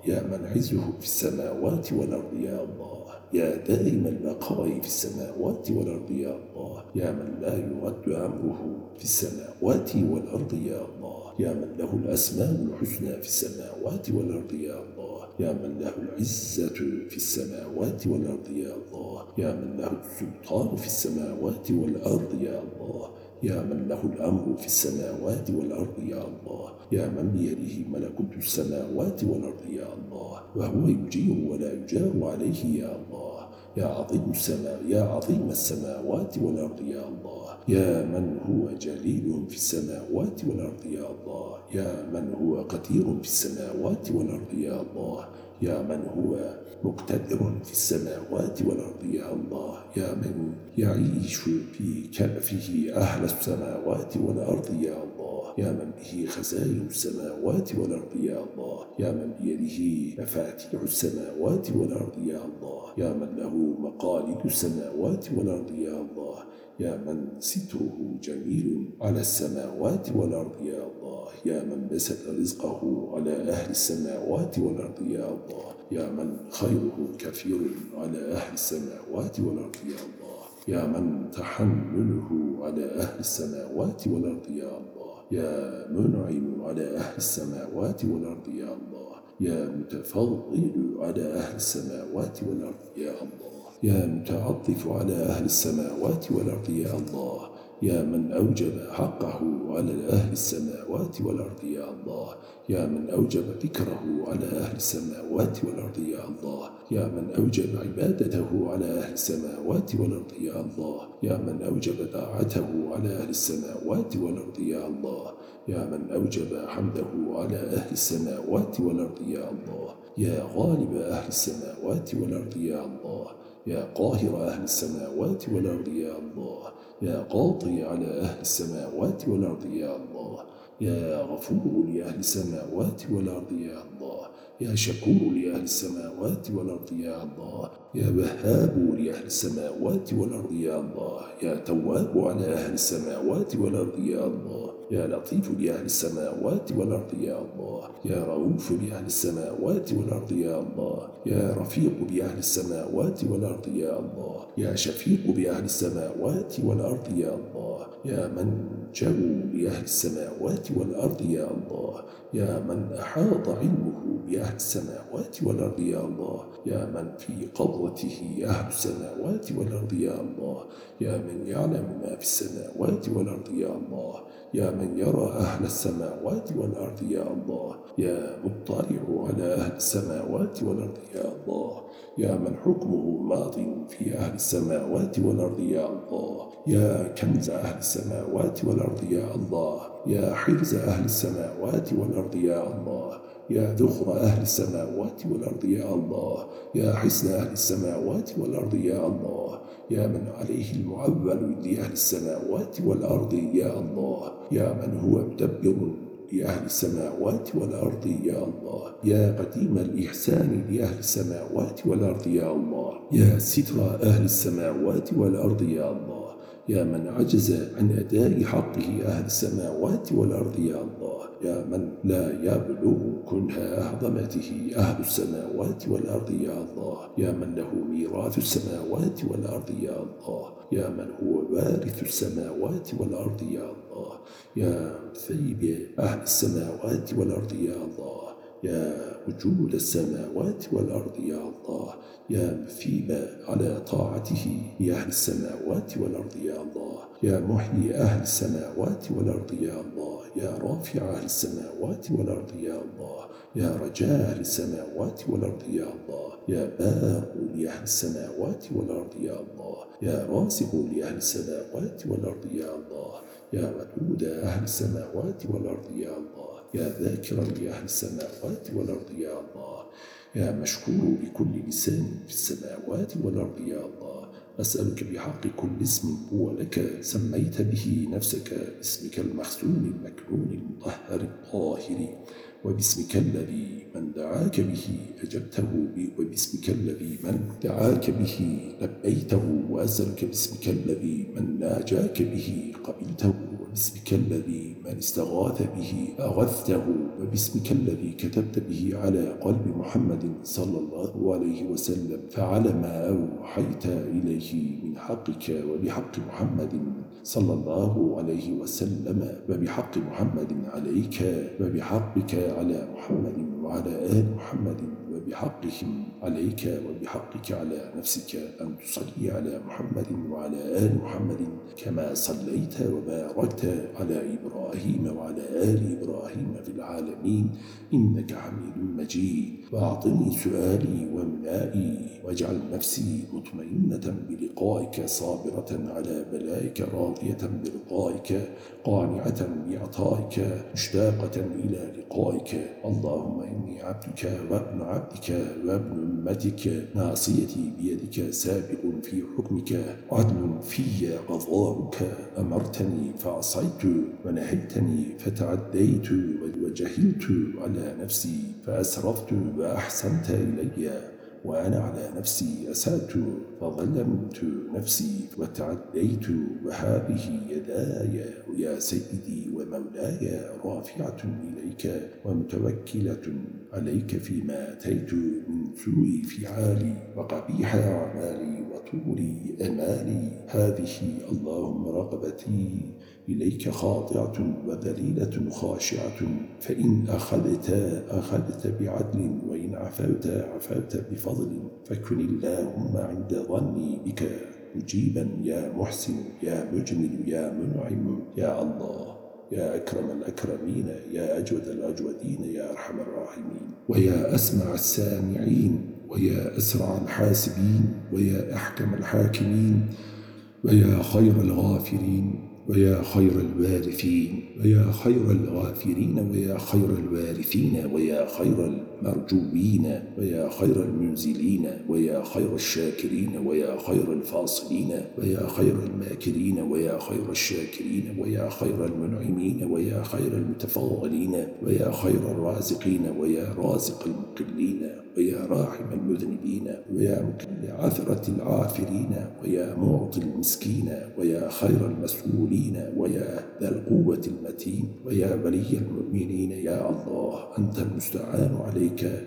يا من عزه في السماوات والأرض يا الله. يا دائم البقاء في السماوات والأرض يا الله. يا من لا يرد أمره في السماوات والأرض يا الله. يا من له الأسماء الحسنى في السماوات والأرض يا الله. يا من له العزة في السماوات والأرض يا الله. يا من له السلطان في السماوات والأرض يا الله. يا من له الأمر في السماوات والأرض يا الله. يا من بيده ملكوت السماوات والأرض يا الله. وهو يجير ولا يجار عليه يا الله. يا عظيم السماء يا عظيم السماوات والأرض يا الله. يا من هو جليل في السماوات والأرض يا الله. يا من هو قدير في السماوات والأرض يا الله. يا من هو مقتدر في السماوات والأرض؟ يا الله يا من يعيش في كنفه أهل السماوات والأرض؟ يا الله يا من به خزائن السماوات والأرض؟ يا الله يا من بيده مفاتيح السماوات والأرض؟ يا الله يا من له مقاليد السماوات والأرض؟ يا الله يا من ستره جميل على السماوات والأرض يا الله. يا من بسط رزقه على أهل السماوات والأرض يا الله. يا من خيره كثير على أهل السماوات والأرض يا الله. يا من تحمله على أهل السماوات والأرض يا الله. يا منعم على أهل السماوات والأرض يا الله. يا متفضل على أهل السماوات والأرض يا الله. يا متعطف على أهل السماوات والأرض يا الله يا من أوجب حقه على أهل السماوات والأرض يا الله يا من أوجب ذكره على أهل السماوات والأرض يا الله يا من أوجب عبادته على أهل السماوات والأرض يا الله يا من أوجب طاعته على أهل السماوات والأرض يا الله يا من أوجب حمده على أهل السماوات والأرض يا الله يا غالب أهل السماوات والأرض يا الله. يا قاهر أهل السماوات والأرض يا الله. يا قاضي على أهل السماوات والأرض يا الله. يا غفور لأهل السماوات والأرض يا الله. يا شكور لأهل السماوات والأرض يا الله. يا وهاب لأهل السماوات والأرض يا الله. يا تواب على أهل السماوات والأرض يا الله. يا لطيف لأهل السماوات والأرض يا الله. يا رؤوف لأهل السماوات والأرض يا الله. يا رفيق بأهل السماوات والأرض يا الله. يا شفيق بأهل السماوات والأرض يا الله. يا من جو بأهل السماوات والأرض يا الله. يا من أحاط علمه بأهل السماوات والأرض يا الله. يا من في قبضته أهل السماوات والأرض يا الله. يا من يعلم ما في السماوات والأرض يا الله. يا من يرى أهل السماوات والأرض يا الله. يا مطلع على أهل السماوات والأرض يا الله. يا من حكمه ماض في أهل السماوات والأرض يا الله. يا كنز أهل السماوات والأرض يا الله. يا حرز أهل السماوات والأرض يا الله. يا ذخر أهل السماوات والأرض يا الله. يا حسن أهل السماوات والأرض يا الله. يا من عليه المعول لأهل السماوات والأرض يا الله. يا من هو مدبر لأهل السماوات والأرض يا الله. يا قديم الإحسان لأهل السماوات والأرض يا الله. يا ستر أهل السماوات والأرض يا الله. يا من عجز عن أداء حقه أهل السماوات والأرض يا الله. يا من لا يبلغ كنها عظمته أهل السماوات والأرض يا الله. يا من له ميراث السماوات والأرض يا الله. يا من هو وارث السماوات والأرض يا الله. يا ثيب أهل السماوات والأرض يا الله. يا وجود السماوات والأرض يا الله. يا مثيب على طاعته لأهل السماوات والأرض يا الله. يا محيي أهل السماوات والأرض يا الله. يا رافع أهل السماوات والأرض يا الله يا رجاء أهل السماوات والأرض يا الله يا بار لأهل السماوات والأرض يا الله يا راسخ لأهل السماوات والأرض يا الله يا ودود أهل السماوات والأرض يا الله يا ذاكرا لأهل السماوات والأرض يا الله يا مشكور بكل لسان في السماوات والأرض يا الله أسألك بحق كل اسم هو لك سميت به نفسك اسمك المخزون المكنون المطهر الطاهر وباسمك الذي من دعاك به أجبته وباسمك الذي من دعاك به لبيته وأسألك باسمك الذي من ناجاك به قبلته. وباسمك الذي من استغاث به أغثته وباسمك الذي كتبت به على قلب محمد صلى الله عليه وسلم فعلى ما أوحيت إليه من حقك وبحق محمد صلى الله عليه وسلم وبحق محمد عليك وبحقك على محمد وعلى آل محمد. وبحقهم عليك وبحقك على نفسك أن تصلي على محمد وعلى آل محمد كما صليت وباركت على إبراهيم وعلى آل إبراهيم في العالمين. إنك حميد مجيد. وأعطني سؤالي ومنائي واجعل نفسي مطمئنة بلقائك صابرة على بلائك راضية برضائك قانعة بعطائك مشتاقة إلى لقائك. اللهم إني عبدك وابن عبدك وابن أمتك ناصيتي بيدك سابق في حكمك عدل في قضاؤك. أمرتني فعصيت ونهيتني فتعديت وجهلت على نفسي فأسرفت وأحسنت إلي. وأنا على نفسي أسأت فظلمت نفسي وتعديت وهذه يداي يا سيدي ومولاي رافعة إليك ومتوكلة عليك فيما أتيت من سوء فعالي وقبيح أعمالي وطول أمالي. هذه اللهم رغبتي إليك خاضعة وذليلة خاشعة فإن أخذت أخذت بعدل وإن عفوت عفوت بفضل فكن اللهم عند ظني بك مجيبا يا محسن يا مجمل يا منعم يا الله يا أكرم الأكرمين يا أجود الأجودين يا أرحم الراحمين ويا أسمع السامعين ويا أسرع الحاسبين ويا أحكم الحاكمين ويا خير الغافرين. ويا خير الوارثين ويا خير الغافرين ويا خير الوارثين ويا خير المرجوين ويا خير المنزلين ويا خير الشاكرين ويا خير الفاصلين ويا خير الماكرين ويا خير الشاكرين ويا خير المنعمين ويا خير المتفضلين ويا خير الرازقين ويا رازق المقلين ويا راحم المذنبين ويا مكل عثرة العافرين ويا معطي المسكين ويا خير المسؤولين ويا ذا القوة المتين ويا ولي المؤمنين يا الله أنت المستعان عليك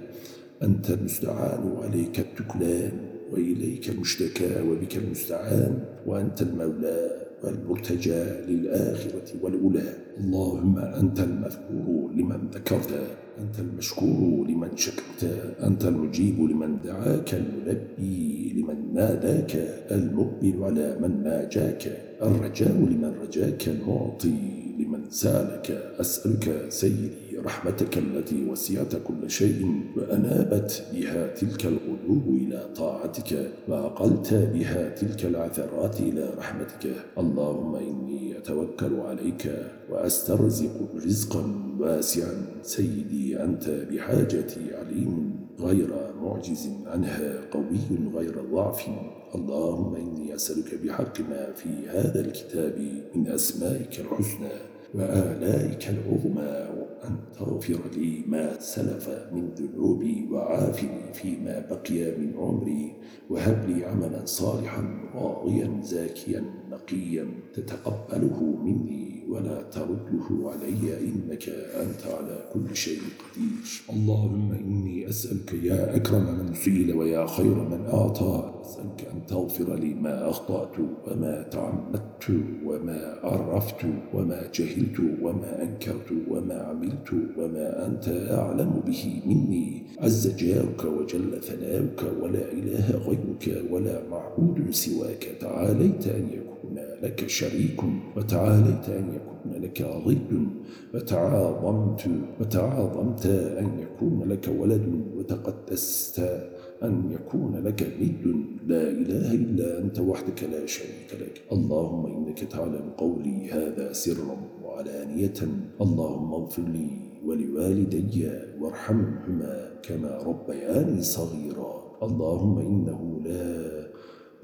أنت المستعان عليك التكلان وإليك المشتكى وبك المستعان وأنت المولى والمرتجى للآخرة والأولى. اللهم أنت المذكور لمن ذكرت أنت المشكور لمن شكرت أنت المجيب لمن دعاك الملبي لمن ناداك المقبل على من ناجاك الرجاء لمن رجاك المعطي لمن سالك أسألك سيدي رحمتك التي وسعت كل شيء وأنابت بها تلك القلوب إلى طاعتك وأقلت بها تلك العثرات إلى رحمتك. اللهم إني أتوكل عليك وأسترزق رزقا واسعا. سيدي أنت بحاجتي عليم غير معجز عنها قوي غير ضعف. اللهم إني أسألك بحق ما في هذا الكتاب من أسمائك الحسنى وآلائك العظمى. أن تغفر لي ما سلف من ذنوبي وعافني فيما بقي من عمري وهب لي عملا صالحا راضيا زاكيا نقيا تتقبله مني. ولا ترده علي إنك أنت على كل شيء قدير. اللهم إني أسألك يا أكرم من سئل ويا خير من أعطى. أسألك أن تغفر لي ما أخطأت وما تعمدت وما عرفت وما جهلت وما أنكرت وما عملت وما أنت أعلم به مني. عز جارك وجل ثناؤك ولا إله غيرك ولا معبود سواك. تعاليت أن يكون لك شريك وتعاليت أن يكون لك ضد وتعاظمت وتعاظمت أن يكون لك ولد وتقدست أن يكون لك ند لا إله إلا أنت وحدك لا شريك لك. اللهم إنك تعلم قولي هذا سرا وعلانية. اللهم اغفر لي ولوالدي وارحمهما كما ربياني صغيرا. اللهم إنه لا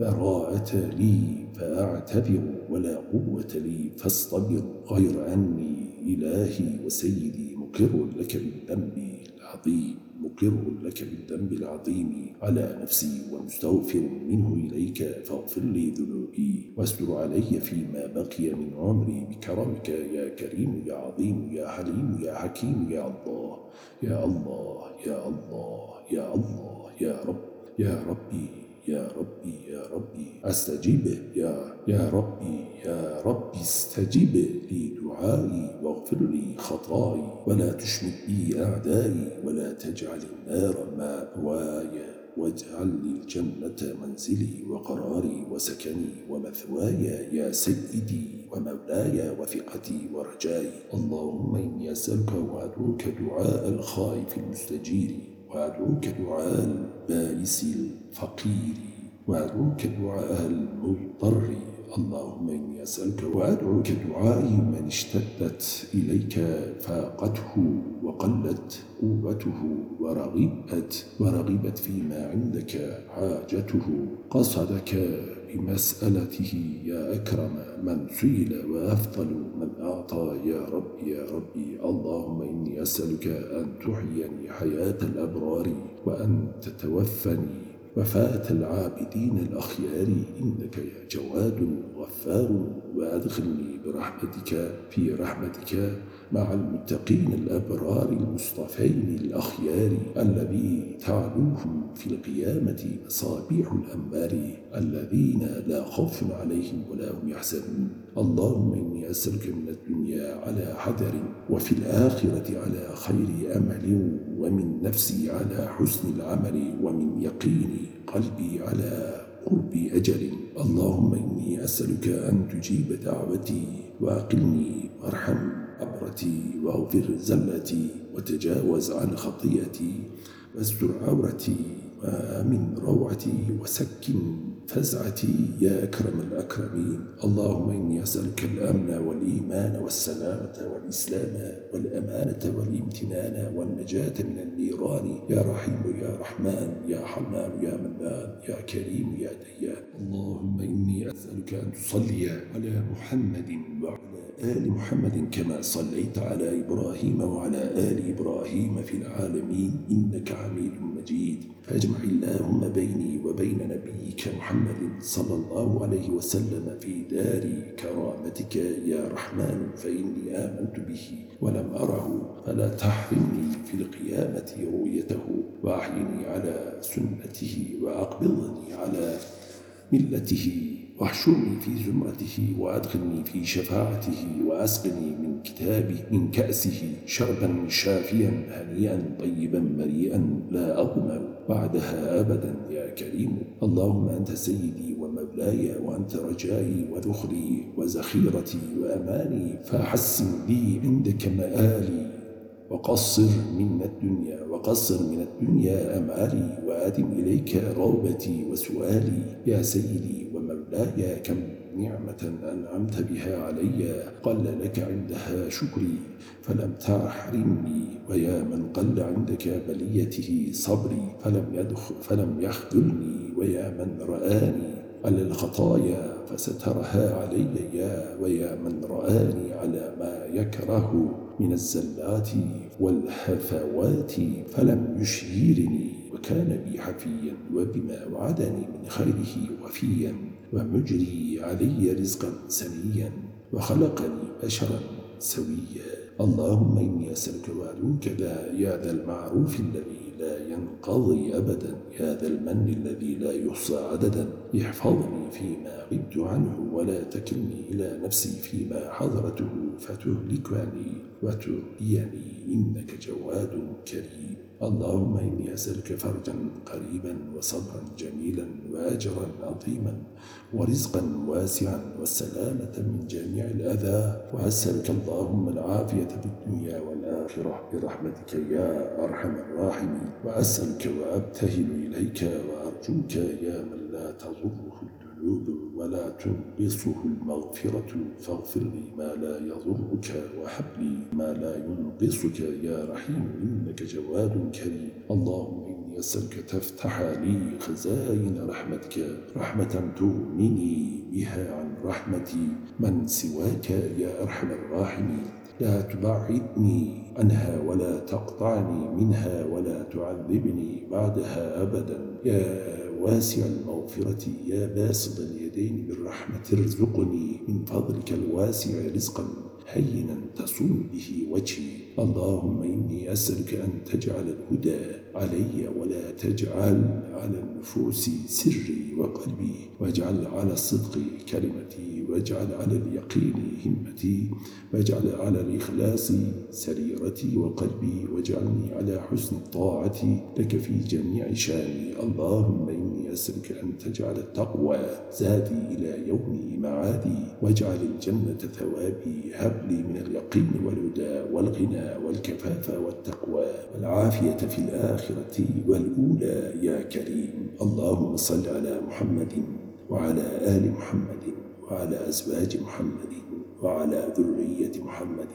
براءة لي فأعتبر ولا قوة لي فاصطبر غير أني إلهي وسيدي مقر لك بالذنب العظيم مقر لك بالذنب العظيم. على نفسي ومستغفر منه إليك فاغفر لي ذنوبي. واستر علي فيما بقي من عمري. بكرمك يا كريم يا عظيم يا حليم يا حكيم يا الله. يا الله يا الله يا الله يا رب يا ربي. يا ربي يا ربي استجب يا يا ربي يا ربي استجب لي دعائي واغفر لي خطاي ولا تشمت بي أعدائي ولا تجعل النار مأواي. واجعل لي الجنة منزلي وقراري وسكني ومثواي. يا سيدي ومولاي وثقتي ورجائي. اللهم إني أسألك وأدعوك دعاء الخائف المستجير. وأدعوك دعاء البائس الفقير وأدعوك دعاء المضطر. اللهم إني أسألك وأدعوك دعائي من اشتدت إليك فاقته وقلت قوته ورغبت ورغبت فيما عندك حاجته قصدك بمسألته يا أكرم من سئل وأفضل من أعطى؟ يا ربي يا ربي اللهم إني أسألك أن تحييني حياة الأبرار وأن تتوفني وفاة العابدين الأخيار. إنك يا جواد غفار. وأدخلني برحمتك في رحمتك مع المتقين الأبرار المصطفين الأخيار الذي تعلوهم في القيامة مصابيح الأنبار الذين لا خوف عليهم ولا هم يحزنون. اللهم إني أسألك من الدنيا على حذر وفي الآخرة على خير أمل ومن نفسي على حسن العمل ومن يقين قلبي على قرب أجل اللهم إني أسألك أن تجيب دعوتي وأقلني وأرحم أبرتي وأغفر زلتي وتجاوز عن خطيئتي واستر عورتي ومن روعتي وسكن فزعتي يا أكرم الأكرمين. اللهم إني أسألك الأمن والإيمان والسلامة والإسلام والأمانة والامتنان والنجاة من النيران. يا رحيم يا رحمن يا حنان يا منان يا كريم يا ديان. اللهم إني أسألك أن تصلي على محمد وعلى آل محمد كما صليت على إبراهيم وعلى آل إبراهيم في العالمين إنك حميد مجيد. فاجمع اللهم بيني وبين نبيك محمد صلى الله عليه وسلم في دار كرامتك يا رحمن فإني آمنت به ولم أره. فلا تحرمني في القيامة رؤيته وأحيني على سنته وأقبضني على ملته. واحشرني في زمرته وأدخلني في شفاعته وأسقني من كتابه من كأسه شربا شافيا هنيئا طيبا مريئا لا أظمأ بعدها أبدا. يا كريم اللهم أنت سيدي ومولاي وأنت رجائي وذخري وزخيرتي وأماني فحسن لي عندك مآلي وقصر من الدنيا وقصر من الدنيا أمالي وآدم إليك رغبتي وسؤالي. يا سيدي ومولاي كم نعمة أنعمت بها علي قل لك عندها شكري فلم تحرمني ويا من قل عندك بليته صبري فلم, يدخل فلم يخذلني ويا من رآني على الخطايا فسترها علي يا ويا من رآني على ما يكره من الزلات والهفوات فلم يشهرني وكان بي حفيا وبما وعدني من خيره وفيا. ومجري علي رزقا سنيا وخلقني بشرا سويا. اللهم إني أسألك وأدعوك يا ذا المعروف الذي لا ينقضي أبدا يا ذا المن الذي لا يحصى عددا. احفظني فيما غبت عنه ولا تكلني إلى نفسي فيما حضرته فتهلكني وتريني إنك جواد كريم. اللهم إني أسألك فرجا قريبا وصبرا جميلا وأجرا عظيما ورزقا واسعا والسلامة من جميع الأذى. وأسألك اللهم العافية في الدنيا والآخرة برحمتك يا أرحم الراحمين. وأسألك وأبتهل إليك وأرجوك يا من لا تضره. الذنوب ولا تنقصه المغفرة. فاغفر لي ما لا يضرك وحب لي ما لا ينقصك يا رحيم إنك جواد كريم. اللهم إني أسألك تفتح لي خزائن رحمتك رحمة تغنني بها عن رحمة من سواك يا أرحم الراحمين. لا تبعدني عنها ولا تقطعني منها ولا تعذبني بعدها أبدا. يا واسع المغفرة يا باسط اليدين بالرحمة ارزقني من فضلك الواسع رزقا هينا تصون به وجهي. اللهم إني أسألك أن تجعل الهدى علي ولا تجعل على النفوس سري وقلبي واجعل على الصدق كلمتي واجعل على اليقين همتي واجعل على الإخلاص سريرتي وقلبي واجعلني على حسن الطاعة لك في جميع شأني. اللهم إني أسألك أن تجعل التقوى زادي إلى يوم معادي واجعل الجنة ثوابي هب لي من اليقين والهدى والغنى. والكفاف والتقوى والعافية في الآخرة والأولى يا كريم. اللهم صل على محمد وعلى آل محمد وعلى أزواج محمد وعلى ذرية محمد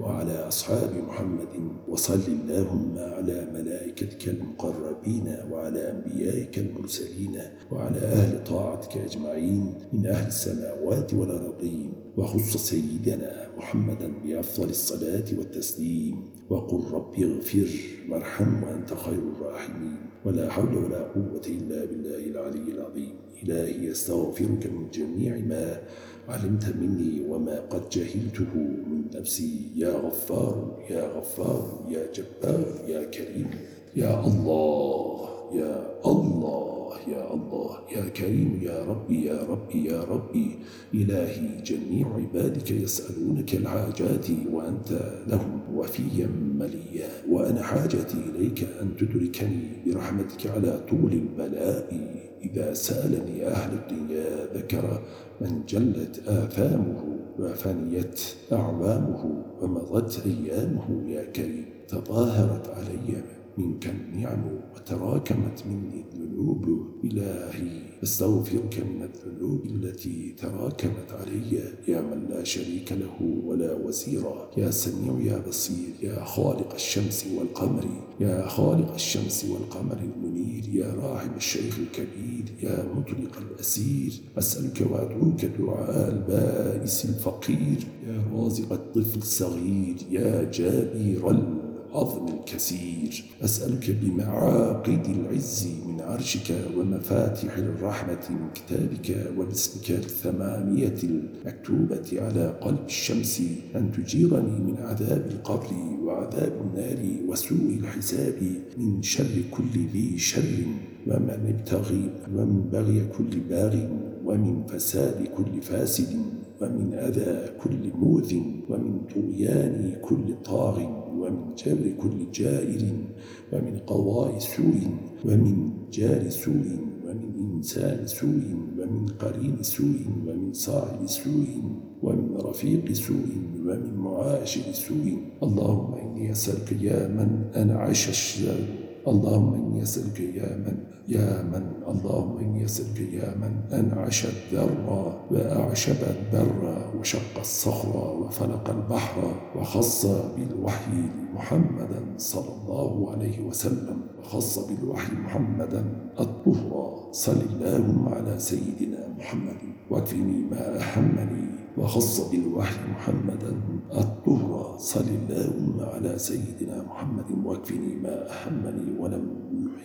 وعلى أصحاب محمد. وصل اللهم على ملائكتك المقربين وعلى أنبيائك المرسلين وعلى أهل طاعتك أجمعين من أهل السماوات والأرضين وخص سيدنا محمدا بأفضل الصلاة والتسليم. وقل رب اغفر وارحم وأنت خير الراحمين. ولا حول ولا قوة إلا بالله العلي العظيم. إلهي أستغفرك من جميع ما علمت مني وما قد جهلته من نفسي. يا غفار يا غفار يا جبار يا كريم. يا الله يا الله. يا الله يا كريم يا ربي يا ربي يا ربي إلهي جميع عبادك يسألونك الحاجات وأنت لهم وفيا مليا. وأنا حاجتي إليك أن تدركني برحمتك على طول البلاء. إذا سألني أهل الدنيا ذكر من جلت آثامه وفنيت أعوامه ومضت أيامه. يا كريم تظاهرت علي منك النعم وتراكمت مني الذنوب إلهي. أستغفرك من الذنوب التي تراكمت علي. يا من لا شريك له ولا وزيرا يا سميع يا بصير. يا خالق الشمس والقمر. يا خالق الشمس والقمر المنير. يا راحم الشيخ الكبير. يا مطلق الأسير. أسألك وأدعوك دعاء البائس الفقير. يا رازق الطفل الصغير. يا جابر العظم الكثير أسألك بمعاقد العز من عرشك ومفاتح الرحمة من كتابك وباسمك الثمانية المكتوبة على قلب الشمس أن تجيرني من عذاب القبر وعذاب النار وسوء الحساب من شر كل ذي شر ومن ابتغي ومن بغي كل باغ ومن فساد كل فاسد ومن أذى كل موذ ومن طغيان كل طاغ. ومن جبر كل جائر ومن قضاء سوء ومن جار سوء ومن إنسان سوء ومن قرين سوء ومن صاحب سوء ومن رفيق سوء ومن معاشر سوء. اللهم إني أسألك يا من أنعش الشر. اللهم إني أسألك يا من يا من اللهم إني أسألك يا من أنعش الذر وأعشب البر وشق الصخر وفلق البحر وخص بالوحي محمدا صلى الله عليه وسلم وخص بالوحي محمدا الطهر صل اللهم على سيدنا محمد واكفني ما أهمني وخص بالوحي محمدا الطهر صل اللهم على سيدنا محمد واكفني ما أهمني ولم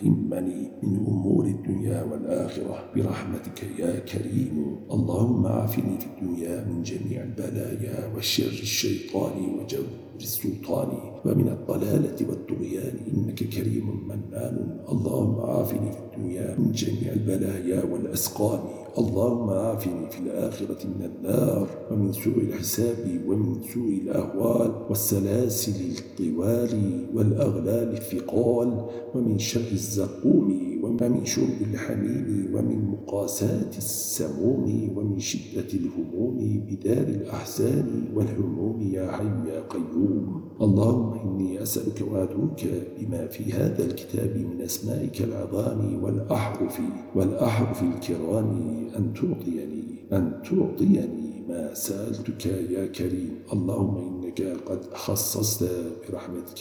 يهمني من أمور الدنيا والآخرة. برحمتك يا كريم. اللهم عافني في الدنيا من جميع البلايا والشر الشيطاني وجور السلطان ومن الضلالة والطغيان. إنك كريم منان. اللهم عافني في الدنيا من جميع البلايا والأسقام. اللهم عافني في الآخرة من النار ومن سوء الحساب ومن سوء الأهوال والسلاسل الطوال والأغلال الثقال ومن شر الزقوم ومن شرب الحميم ومن مقاسات السموم ومن شدة الهموم بدار الأحزان والهموم يا حي يا قيوم. اللهم إني أسألك وأدعوك بما في هذا الكتاب من أسمائك العظام والأحرف والأحرف الكرام أن تعطيني أن تعطيني سألتك يا كريم. اللهم إنك قد خصصت برحمتك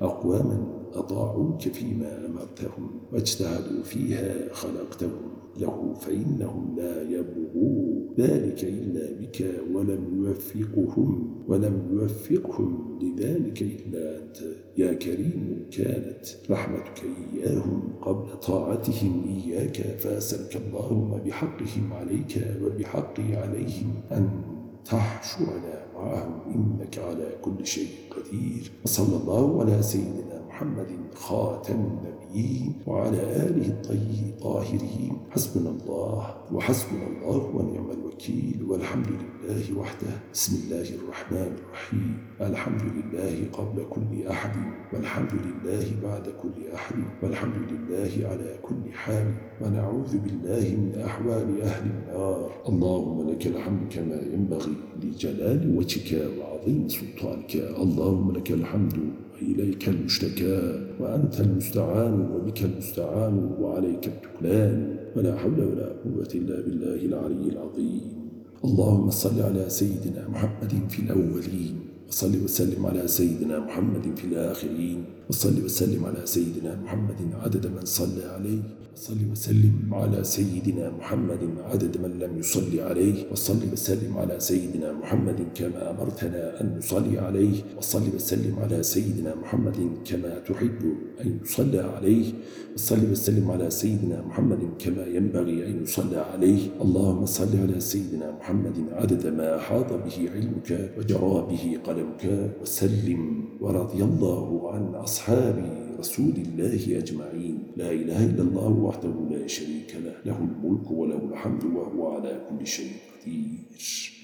أقواما أطاعوك فيما أمرتهم واجتهدوا فيها خلقتهم. له فإنهم لا يبغوا ذلك إلا بك ولم يوفقهم ولم يوفقهم لذلك إلا أنت. يا كريم كانت رحمتك إياهم قبل طاعتهم إياك فأسألك اللهم بحقهم عليك وبحقي عليهم أن تحشرنا معهم إنك على كل شيء قدير. وصلى الله على سيدنا محمد خاتم النبيين وعلى آله الطيب الطاهرين حسبنا الله وحسبنا الله ونعم الوكيل. والحمد لله وحده. بسم الله الرحمن الرحيم. الحمد لله قبل كل أحد. والحمد لله بعد كل أحد. والحمد لله على كل حال. ونعوذ بالله من أحوال أهل النار. اللهم لك الحمد كما ينبغي لجلال وجهك وعظيم سلطانك. اللهم لك الحمد إليك المشتكى وأنت المستعان وبك المستعان وعليك التكلان ولا حول ولا قوة إلا بالله العلي العظيم. اللهم صل على سيدنا محمد في الأولين وصل وسلم على سيدنا محمد في الآخرين وصل وسلم على سيدنا محمد عدد من صلى عليه. وصل وسلم على سيدنا محمد عدد من لم يصلي عليه وصل وسلم على سيدنا محمد كما أمرتنا أن نصلي عليه وصل وسلم على سيدنا محمد كما تحب أن يصلى عليه وصل وسلم على سيدنا محمد كما ينبغي أن يصلى عليه. اللهم صل على سيدنا محمد عدد ما أحاط به علمك وجرى به قلمك وسلم ورضي الله عن أصحابه. رسول الله أجمعين. لا إله إلا الله وحده لا شريك له له الملك وله الحمد وهو على كل شيء قدير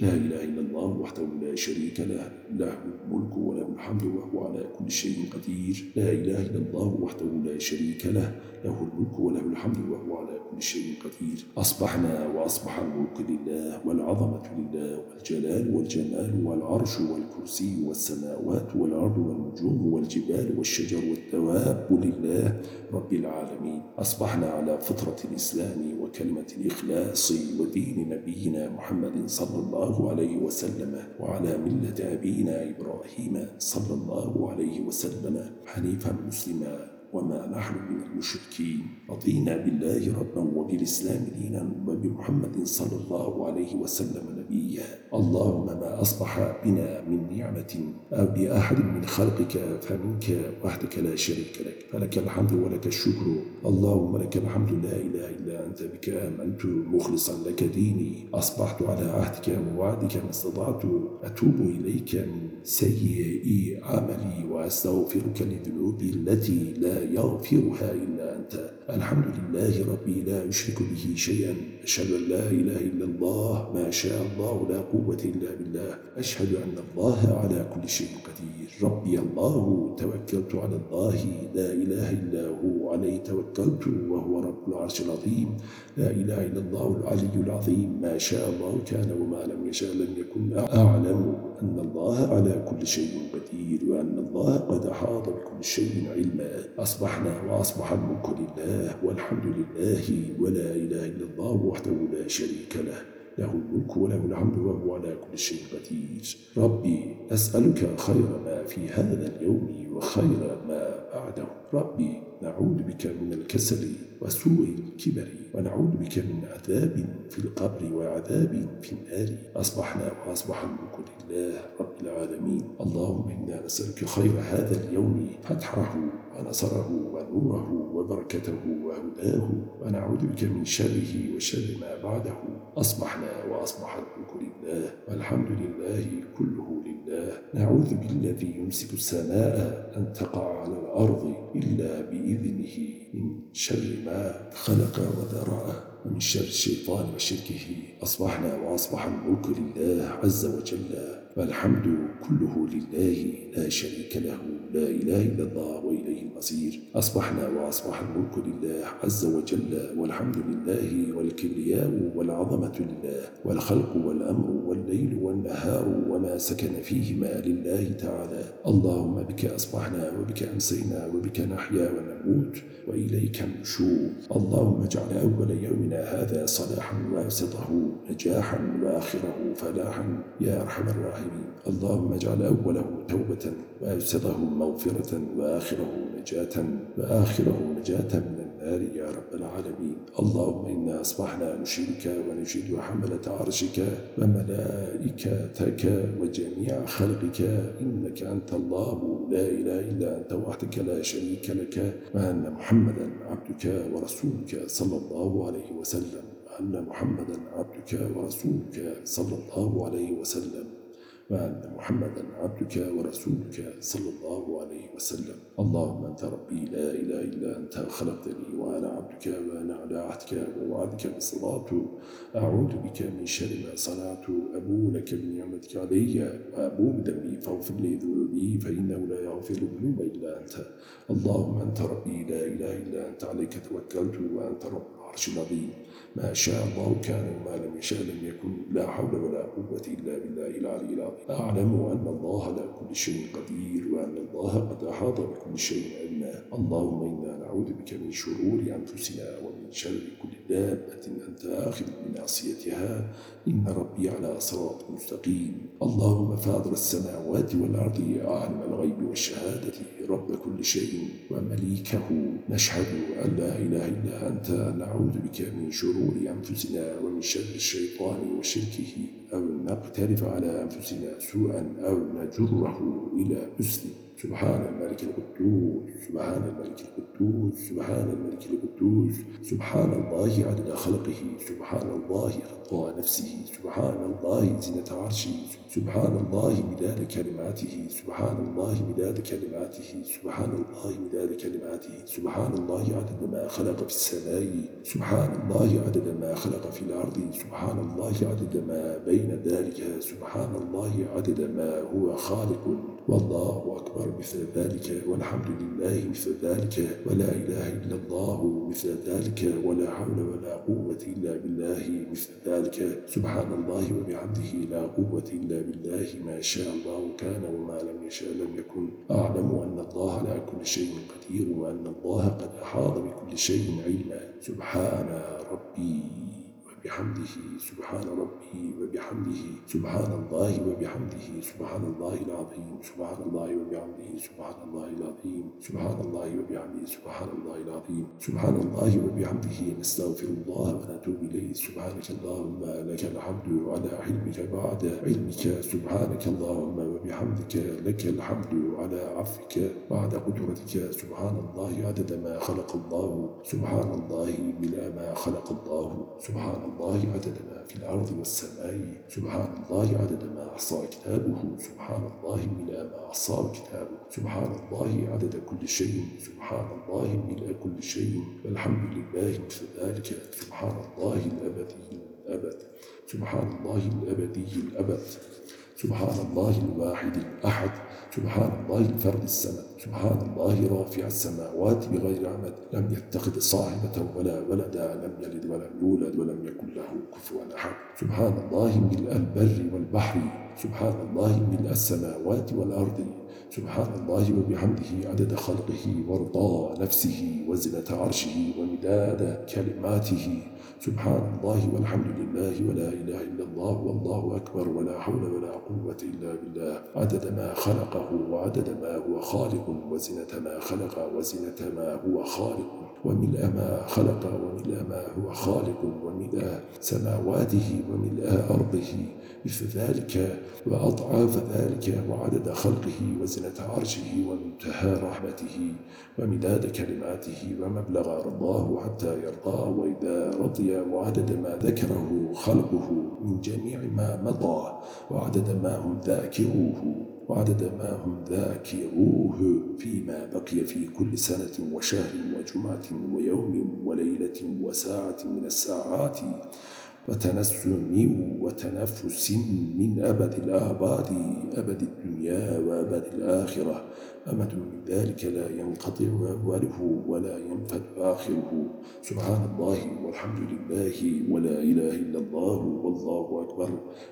لا إله إلا الله وحده لا شريك له له الملك وله الحمد وهو على كل شيء قدير. لا إله إلا الله وحده لا شريك له له الملك وله الحمد وهو على كل شيء قدير. أصبحنا وأصبح الملك لله والعظمة لله والجلال والجمال والعرش والكرسي والسماوات والأرض والنجوم والجبال والشجر والدواب لله رب العالمين. أصبحنا على فطرة الإسلام وكلمة الإخلاص ودين نبينا محمد صلى الله عليه وسلم وعلى ملة أبينا إبراهيم صلى الله عليه وسلم حنيفا مسلما. وما نحن من المشركين. رضينا بالله ربا وبالإسلام دينا وبمحمد صلى الله عليه وسلم نبيا. اللهم ما أصبح بنا من نعمة أو بأحد من خلقك فمنك وحدك لا شريك لك. فلك الحمد ولك الشكر. اللهم لك الحمد لا إله إلا أنت. بك آمنت مخلصا لك ديني. أصبحت على عهدك ووعدك ما استطعت. أتوب إليك من سيئي عملي وأستغفرك لذنوبي التي لا يغفرها إلا أنت. الحمد لله ربي لا يشرك به شيئا أشهد أن لا إله إلا الله ما شاء الله لا قوة إلا بالله أشهد أن الله على كل شيء قدير ربي الله توكلت على الله لا إله إلا هو عليه توكلت وهو رب العرش العظيم لا إله إلا الله العلي العظيم ما شاء الله كان وما لم يشاء لم يكن أعلم أن الله على كل شيء قدير وأن الله قد أحاط بكل شيء علما أصبحنا وأصبح الملك لله والحمد لله ولا إله إلا الله وحده لا شريك له. له الملك وله الحمد وهو على كل شيء قدير. ربي أسألك خير ما في هذا اليوم وخير ما بعده. ربي نعوذ بك من الكسل وسوء الكبر ونعوذ بك من عذاب في القبر وعذاب في النار. أصبحنا وأصبح الملك لله رب العالمين. اللهم إنا نسألك خير هذا اليوم فتحه ونصره ونوره وبركته وهداه. ونعوذ بك من شره وشر ما بعده. أصبحنا وأصبح الملك لله والحمد لله كله لله. نعوذ بالذي يمسك السماء أن تقع على الأرض إلا بإذنه من شر ما خلق وذرأ. ومن شر الشيطان وشركه أصبحنا وأصبح الملك لله عز وجل. والحمد كله لله لا شريك له لا إله إلا الله وإليه المصير. أصبحنا وأصبح الملك لله عز وجل والحمد لله والكبرياء والعظمة لله والخلق والأمر والليل والنهار وما سكن فيهما لله تعالى. اللهم بك أصبحنا وبك أمسينا وبك نحيا ونموت وإليك النشور. اللهم اجعل أول يومنا هذا صلاحا وأوسطه نجاحا وآخره فلاحا. يا أرحم الراحمين. اللهم اجعل أوله توبة وأوسطه مغفرة وآخره نجاة وآخره نجاة من النار يا رب العالمين. اللهم إنا أصبحنا نشيرك ونشيد حملة عرشك وملائكتك وجميع خلقك. إنك أنت الله لا إله إلا أنت وحدك لا شريك لك. وأن محمدا عبدك ورسولك صلى الله عليه وسلم. وأن محمدا عبدك ورسولك صلى الله عليه وسلم. وأن محمدا عبدك ورسولك صلى الله عليه وسلم. اللهم أنت ربي لا إله إلا أنت خلقتني وأنا عبدك وأنا على عهدك ووعدك استطعت أعوذ بك من شر ما صنعت. أبو لك بنعمتك علي وأبو بذنبي فاغفر لي ذنوبي فإنه لا يغفر الذنوب إلا أنت. اللهم أنت ربي لا إله إلا أنت عليك توكلت وأنت رب العرش العظيم. ما شاء الله كان وما لم يشاء لم يكن لا حول ولا قوة إلا بالله العلي العظيم. أعلم أن الله على كل شيء قدير وأن الله قد أحاط بكل شيء علما. اللهم إنا نعوذ بك من شرور أنفسنا ومن من شر كل دابة أنت آخذ بناصيتها. إن ربي على صراط مستقيم. اللهم فاضل السماوات والأرض أعلم الغيب والشهادة. رب كل شيء ومليكه. نشهد أن لا إله إلا أنت. نعوذ بك من شرور أنفسنا ومن شر الشيطان وشركه. أو نقترف على أنفسنا سوءا أو نجره إلى مسلم سبحان الملك القدوس سبحان الملك القدوس سبحان الملك القدوس سبحان الله عدد خلقه سبحان الله رضا نفسه سبحان الله زنة عرشه سبحان الله مداد كلماته سبحان الله مداد كلماته سبحان الله مداد كلماته سبحان الله عدد ما خلق في السماء سبحان الله عدد ما خلق في الأرض سبحان الله عدد ما بين ذلك سبحان الله عدد ما هو خالق والله أكبر مثل ذلك والحمد لله مثل ذلك ولا إله إلا الله مثل ذلك ولا حول ولا قوة إلا بالله مثل ذلك. سبحان الله وبحمده لا قوة إلا بالله ما شاء الله كان وما لم يشاء لم يكن. أعلم أن الله على كل شيء قدير وأن الله قد أحاط بكل شيء علما. سبحان ربي. وبحمده سبحان ربي وبحمده سبحان الله وبحمده سبحان الله العظيم سبحان الله وبحمده سبحان الله العظيم سبحان الله وبحمده سبحان الله العظيم سبحان الله وبحمده نستغفر الله ونتوب إليه. سبحانك اللهم لك الحمد على علمك بعد علمك. سبحانك اللهم وبحمدك لك الحمد على عفوك بعد قدرتك. سبحان الله عدد ما خلق الله سبحان الله بلا ما خلق الله. سبحان الله الله عدد ما في الأرض والسماء سبحان الله عدد ما أحصى كتابه سبحان الله ملا ما أحصى كتابه سبحان الله عدد كل شيء سبحان الله ملا كل شيء والحمد لله مثل ذلك سبحان الله الأبدي الأبد سبحان الله الأبدي الأبد سبحان الله الواحد الأحد سبحان الله الفرد السمد. سبحان الله رافع السماوات بغير عمد. لم يتخذ صاحبة ولا ولدا لم يلد ولم يولد ولم يكن له كفوا أحد. سبحان الله ملء البر والبحر سبحان الله ملء السماوات والأرض سبحان الله وبحمده عدد خلقه ورضا نفسه وزنة عرشه ومداد كلماته. سبحان الله والحمد لله ولا إله إلا الله والله أكبر ولا حول ولا قوة إلا بالله. عدد ما خلقه وعدد ما هو خالق. وزنة ما خلق وزنة ما هو خالق وملء ما خلق وملء ما هو خالق وملء سماواته وملء أرضه مثل ذلك وأضعاف ذلك وعدد خلقه وزنة عرشه ومنتهى رحمته ومداد كلماته ومبلغ رضاه حتى يرضاه وإذا رضي وعدد ما ذكره خلقه من جميع ما مضى وعدد ما هم ذاكروه. وعدد ما هم ذاكروه فيما بقي في كل سنة وشهر وجمعة ويوم وليلة وساعة من الساعات وتنسم وتنفس من أبد الآباد أبد الدنيا وأبد الآخرة. أمد من ذلك لا ينقطع أوله ولا ينفد آخره. سبحان الله والحمد لله ولا إله إلا الله والله أكبر.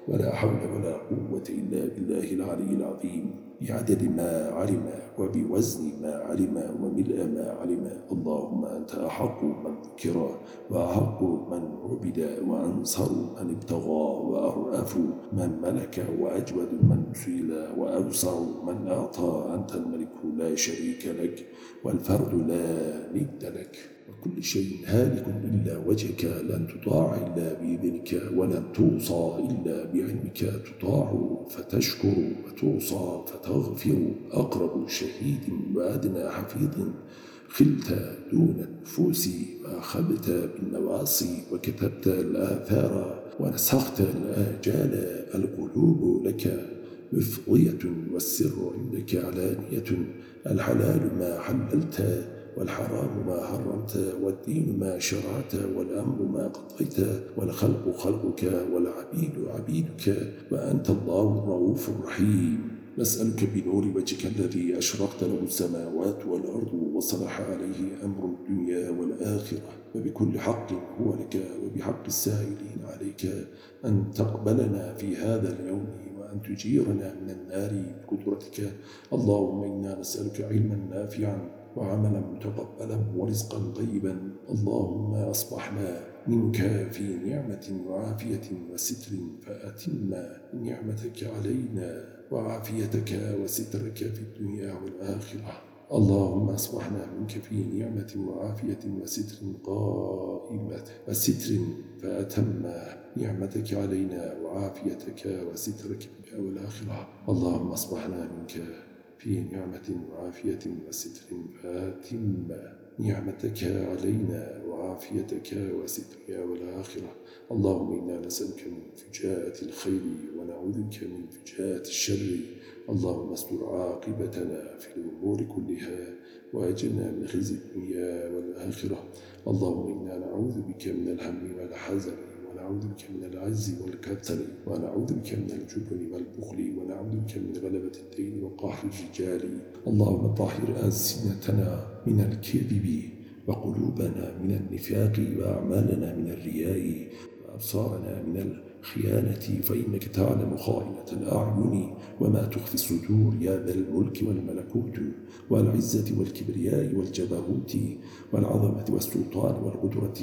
ولا حول ولا قوة إلا بالله العلي العظيم. بعدد ما علم وبوزن ما علم وملء ما علم. اللهم أنت أحق من ذكر وأحق من عبد وأنصر من ابتغى وأرأف من ملك وأجود من سئل وأوسع من أعطى. أنت الملك لا شريك لك والفرد لا ند لك وكل شيء هالك إلا وجهك لن تطاع إلا بإذنك ولن توصى إلا بعلمك تطاع فتشكر وتوصى فتغفر أقرب شهيد وأدنى حفيظ خلت دون النفوس وأخذت بالنواصي وكتبت الآثار ونسخت الآجال القلوب لك مفضية والسر عندك علانية. الحلال ما حللت والحرام ما حرمت والدين ما شرعت والأمر ما قضيت والخلق خلقك والعبيد عبيدك. وأنت الله الرؤوف الرحيم. نسألك بنور وجهك الذي أشرقت له السماوات والأرض وصلح عليه أمر الدنيا والآخرة. وبكل حق هو لك وبحق السائلين عليك أن تقبلنا في هذا اليوم وأن تجيرنا من النار بقدرتك. اللهم إنا نسألك علما نافعا وعملا متقبلا ورزقا طيبا. اللهم أصبحنا منك في نعمة وعافية وستر فأتم نعمتك علينا. وعافيتك وسترك في الدنيا والآخرة. اللهم أصبحنا منك في نعمة وعافية وستر قائمة. وستر فأتم نعمتك علينا وعافيتك وسترك في الدنيا والآخرة. اللهم أصبحنا منك في نعمة وعافية وستر فأتم نعمتك علينا وعافيتك وسترك والآخرة اللهم إنا نسألك من فجاءة الخير ونعوذ بك من فجاءة الشر. اللهم استر عاقبتنا في الأمور كلها وأجلنا من خزي الدنيا والآخرة. اللهم إنا نعوذ بك من الهم والحزن ونعوذ بك من العز والكسل ونعوذ بك من الجبن والبخل ونعوذ بك من غلبة الدين وقهر الرجال. اللهم طهر ألسنتنا من الكذب وقلوبنا من النفاق وأعمالنا من الرياء وأبصارنا من الخيانة فإنك تعلم خائنة الأعين وما تخفي الصدور يا ذا الملك والملكوت والعزة والكبرياء والجبروت والعظمة والسلطان والقدرة.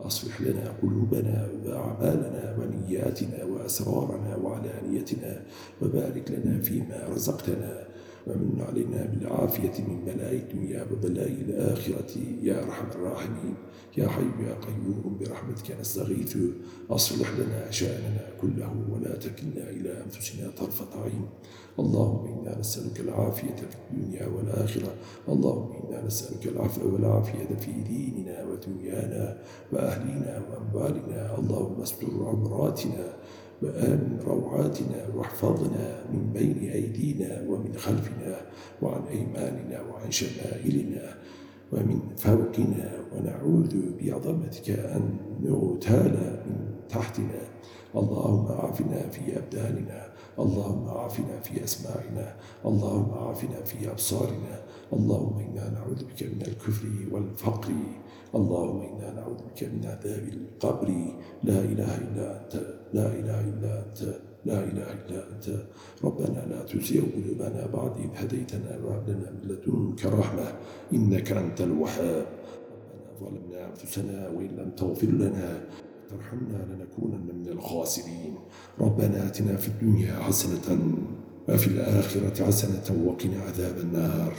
أصلح لنا قلوبنا وأعمالنا ونياتنا وأسرارنا وعلانيتنا وبارك لنا فيما رزقتنا. ومن علينا بالعافية من بلاء الدنيا وبلاء الآخرة. يا أرحم الراحمين. يا حي يا قيوم برحمتك نستغيث. أصلح لنا شأننا كله ولا تكلنا إلى أنفسنا طرفة عين. اللهم إنا نسألك العافية في الدنيا والآخرة. اللهم إنا نسألك العفو والعافية في ديننا ودنيانا وأهلنا وأموالنا. اللهم استر عوراتنا وآمن روعاتنا واحفظنا من بين أيدينا ومن خلفنا وعن أيماننا وعن شمائلنا ومن فوقنا ونعوذ بعظمتك أن نغتال من تحتنا. اللهم عافنا في أبداننا اللهم عافنا في أسماعنا اللهم عافنا في أبصارنا. اللهم إنا نعوذ بك من الكفر والفقر اللهم إنا نعوذ بك من عذاب القبر. لا إله إلا أنت لا إله إلا أنت لا إله إلا أنت. ربنا لا تزيغ قلوبنا بعد إذ هديتنا وهب لنا من لدنك رحمة إنك أنت الوهاب. ربنا ظلمنا أنفسنا وإن لم تغفر لنا ترحمنا لنكونن من الخاسرين. ربنا آتنا في الدنيا حسنة وفي الآخرة حسنة وقنا عذاب النار.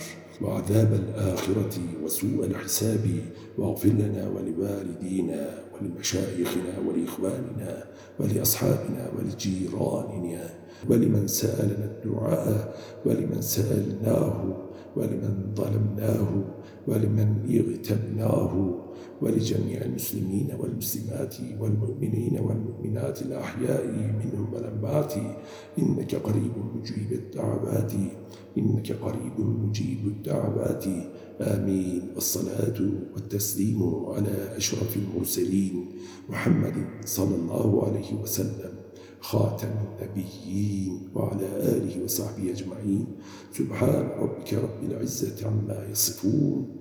وعذاب الآخرة وسوء الحساب واغفر لنا ولوالدينا ولمشايخنا ولإخواننا ولأصحابنا ولجيراننا ولمن سألنا الدعاء ولمن سألناه ولمن ظلمناه ولمن اغتبناه ولجميع المسلمين والمسلمات والمؤمنين والمؤمنات الأحياء منهم والأموات. إنك قريب مجيب الدعوات. إنك قريب مجيب الدعوات. آمين. والصلاة والتسليم على أشرف المرسلين محمد صلى الله عليه وسلم خاتم النبيين وعلى آله وصحبه أجمعين. سبحان ربك رب العزة عما يصفون.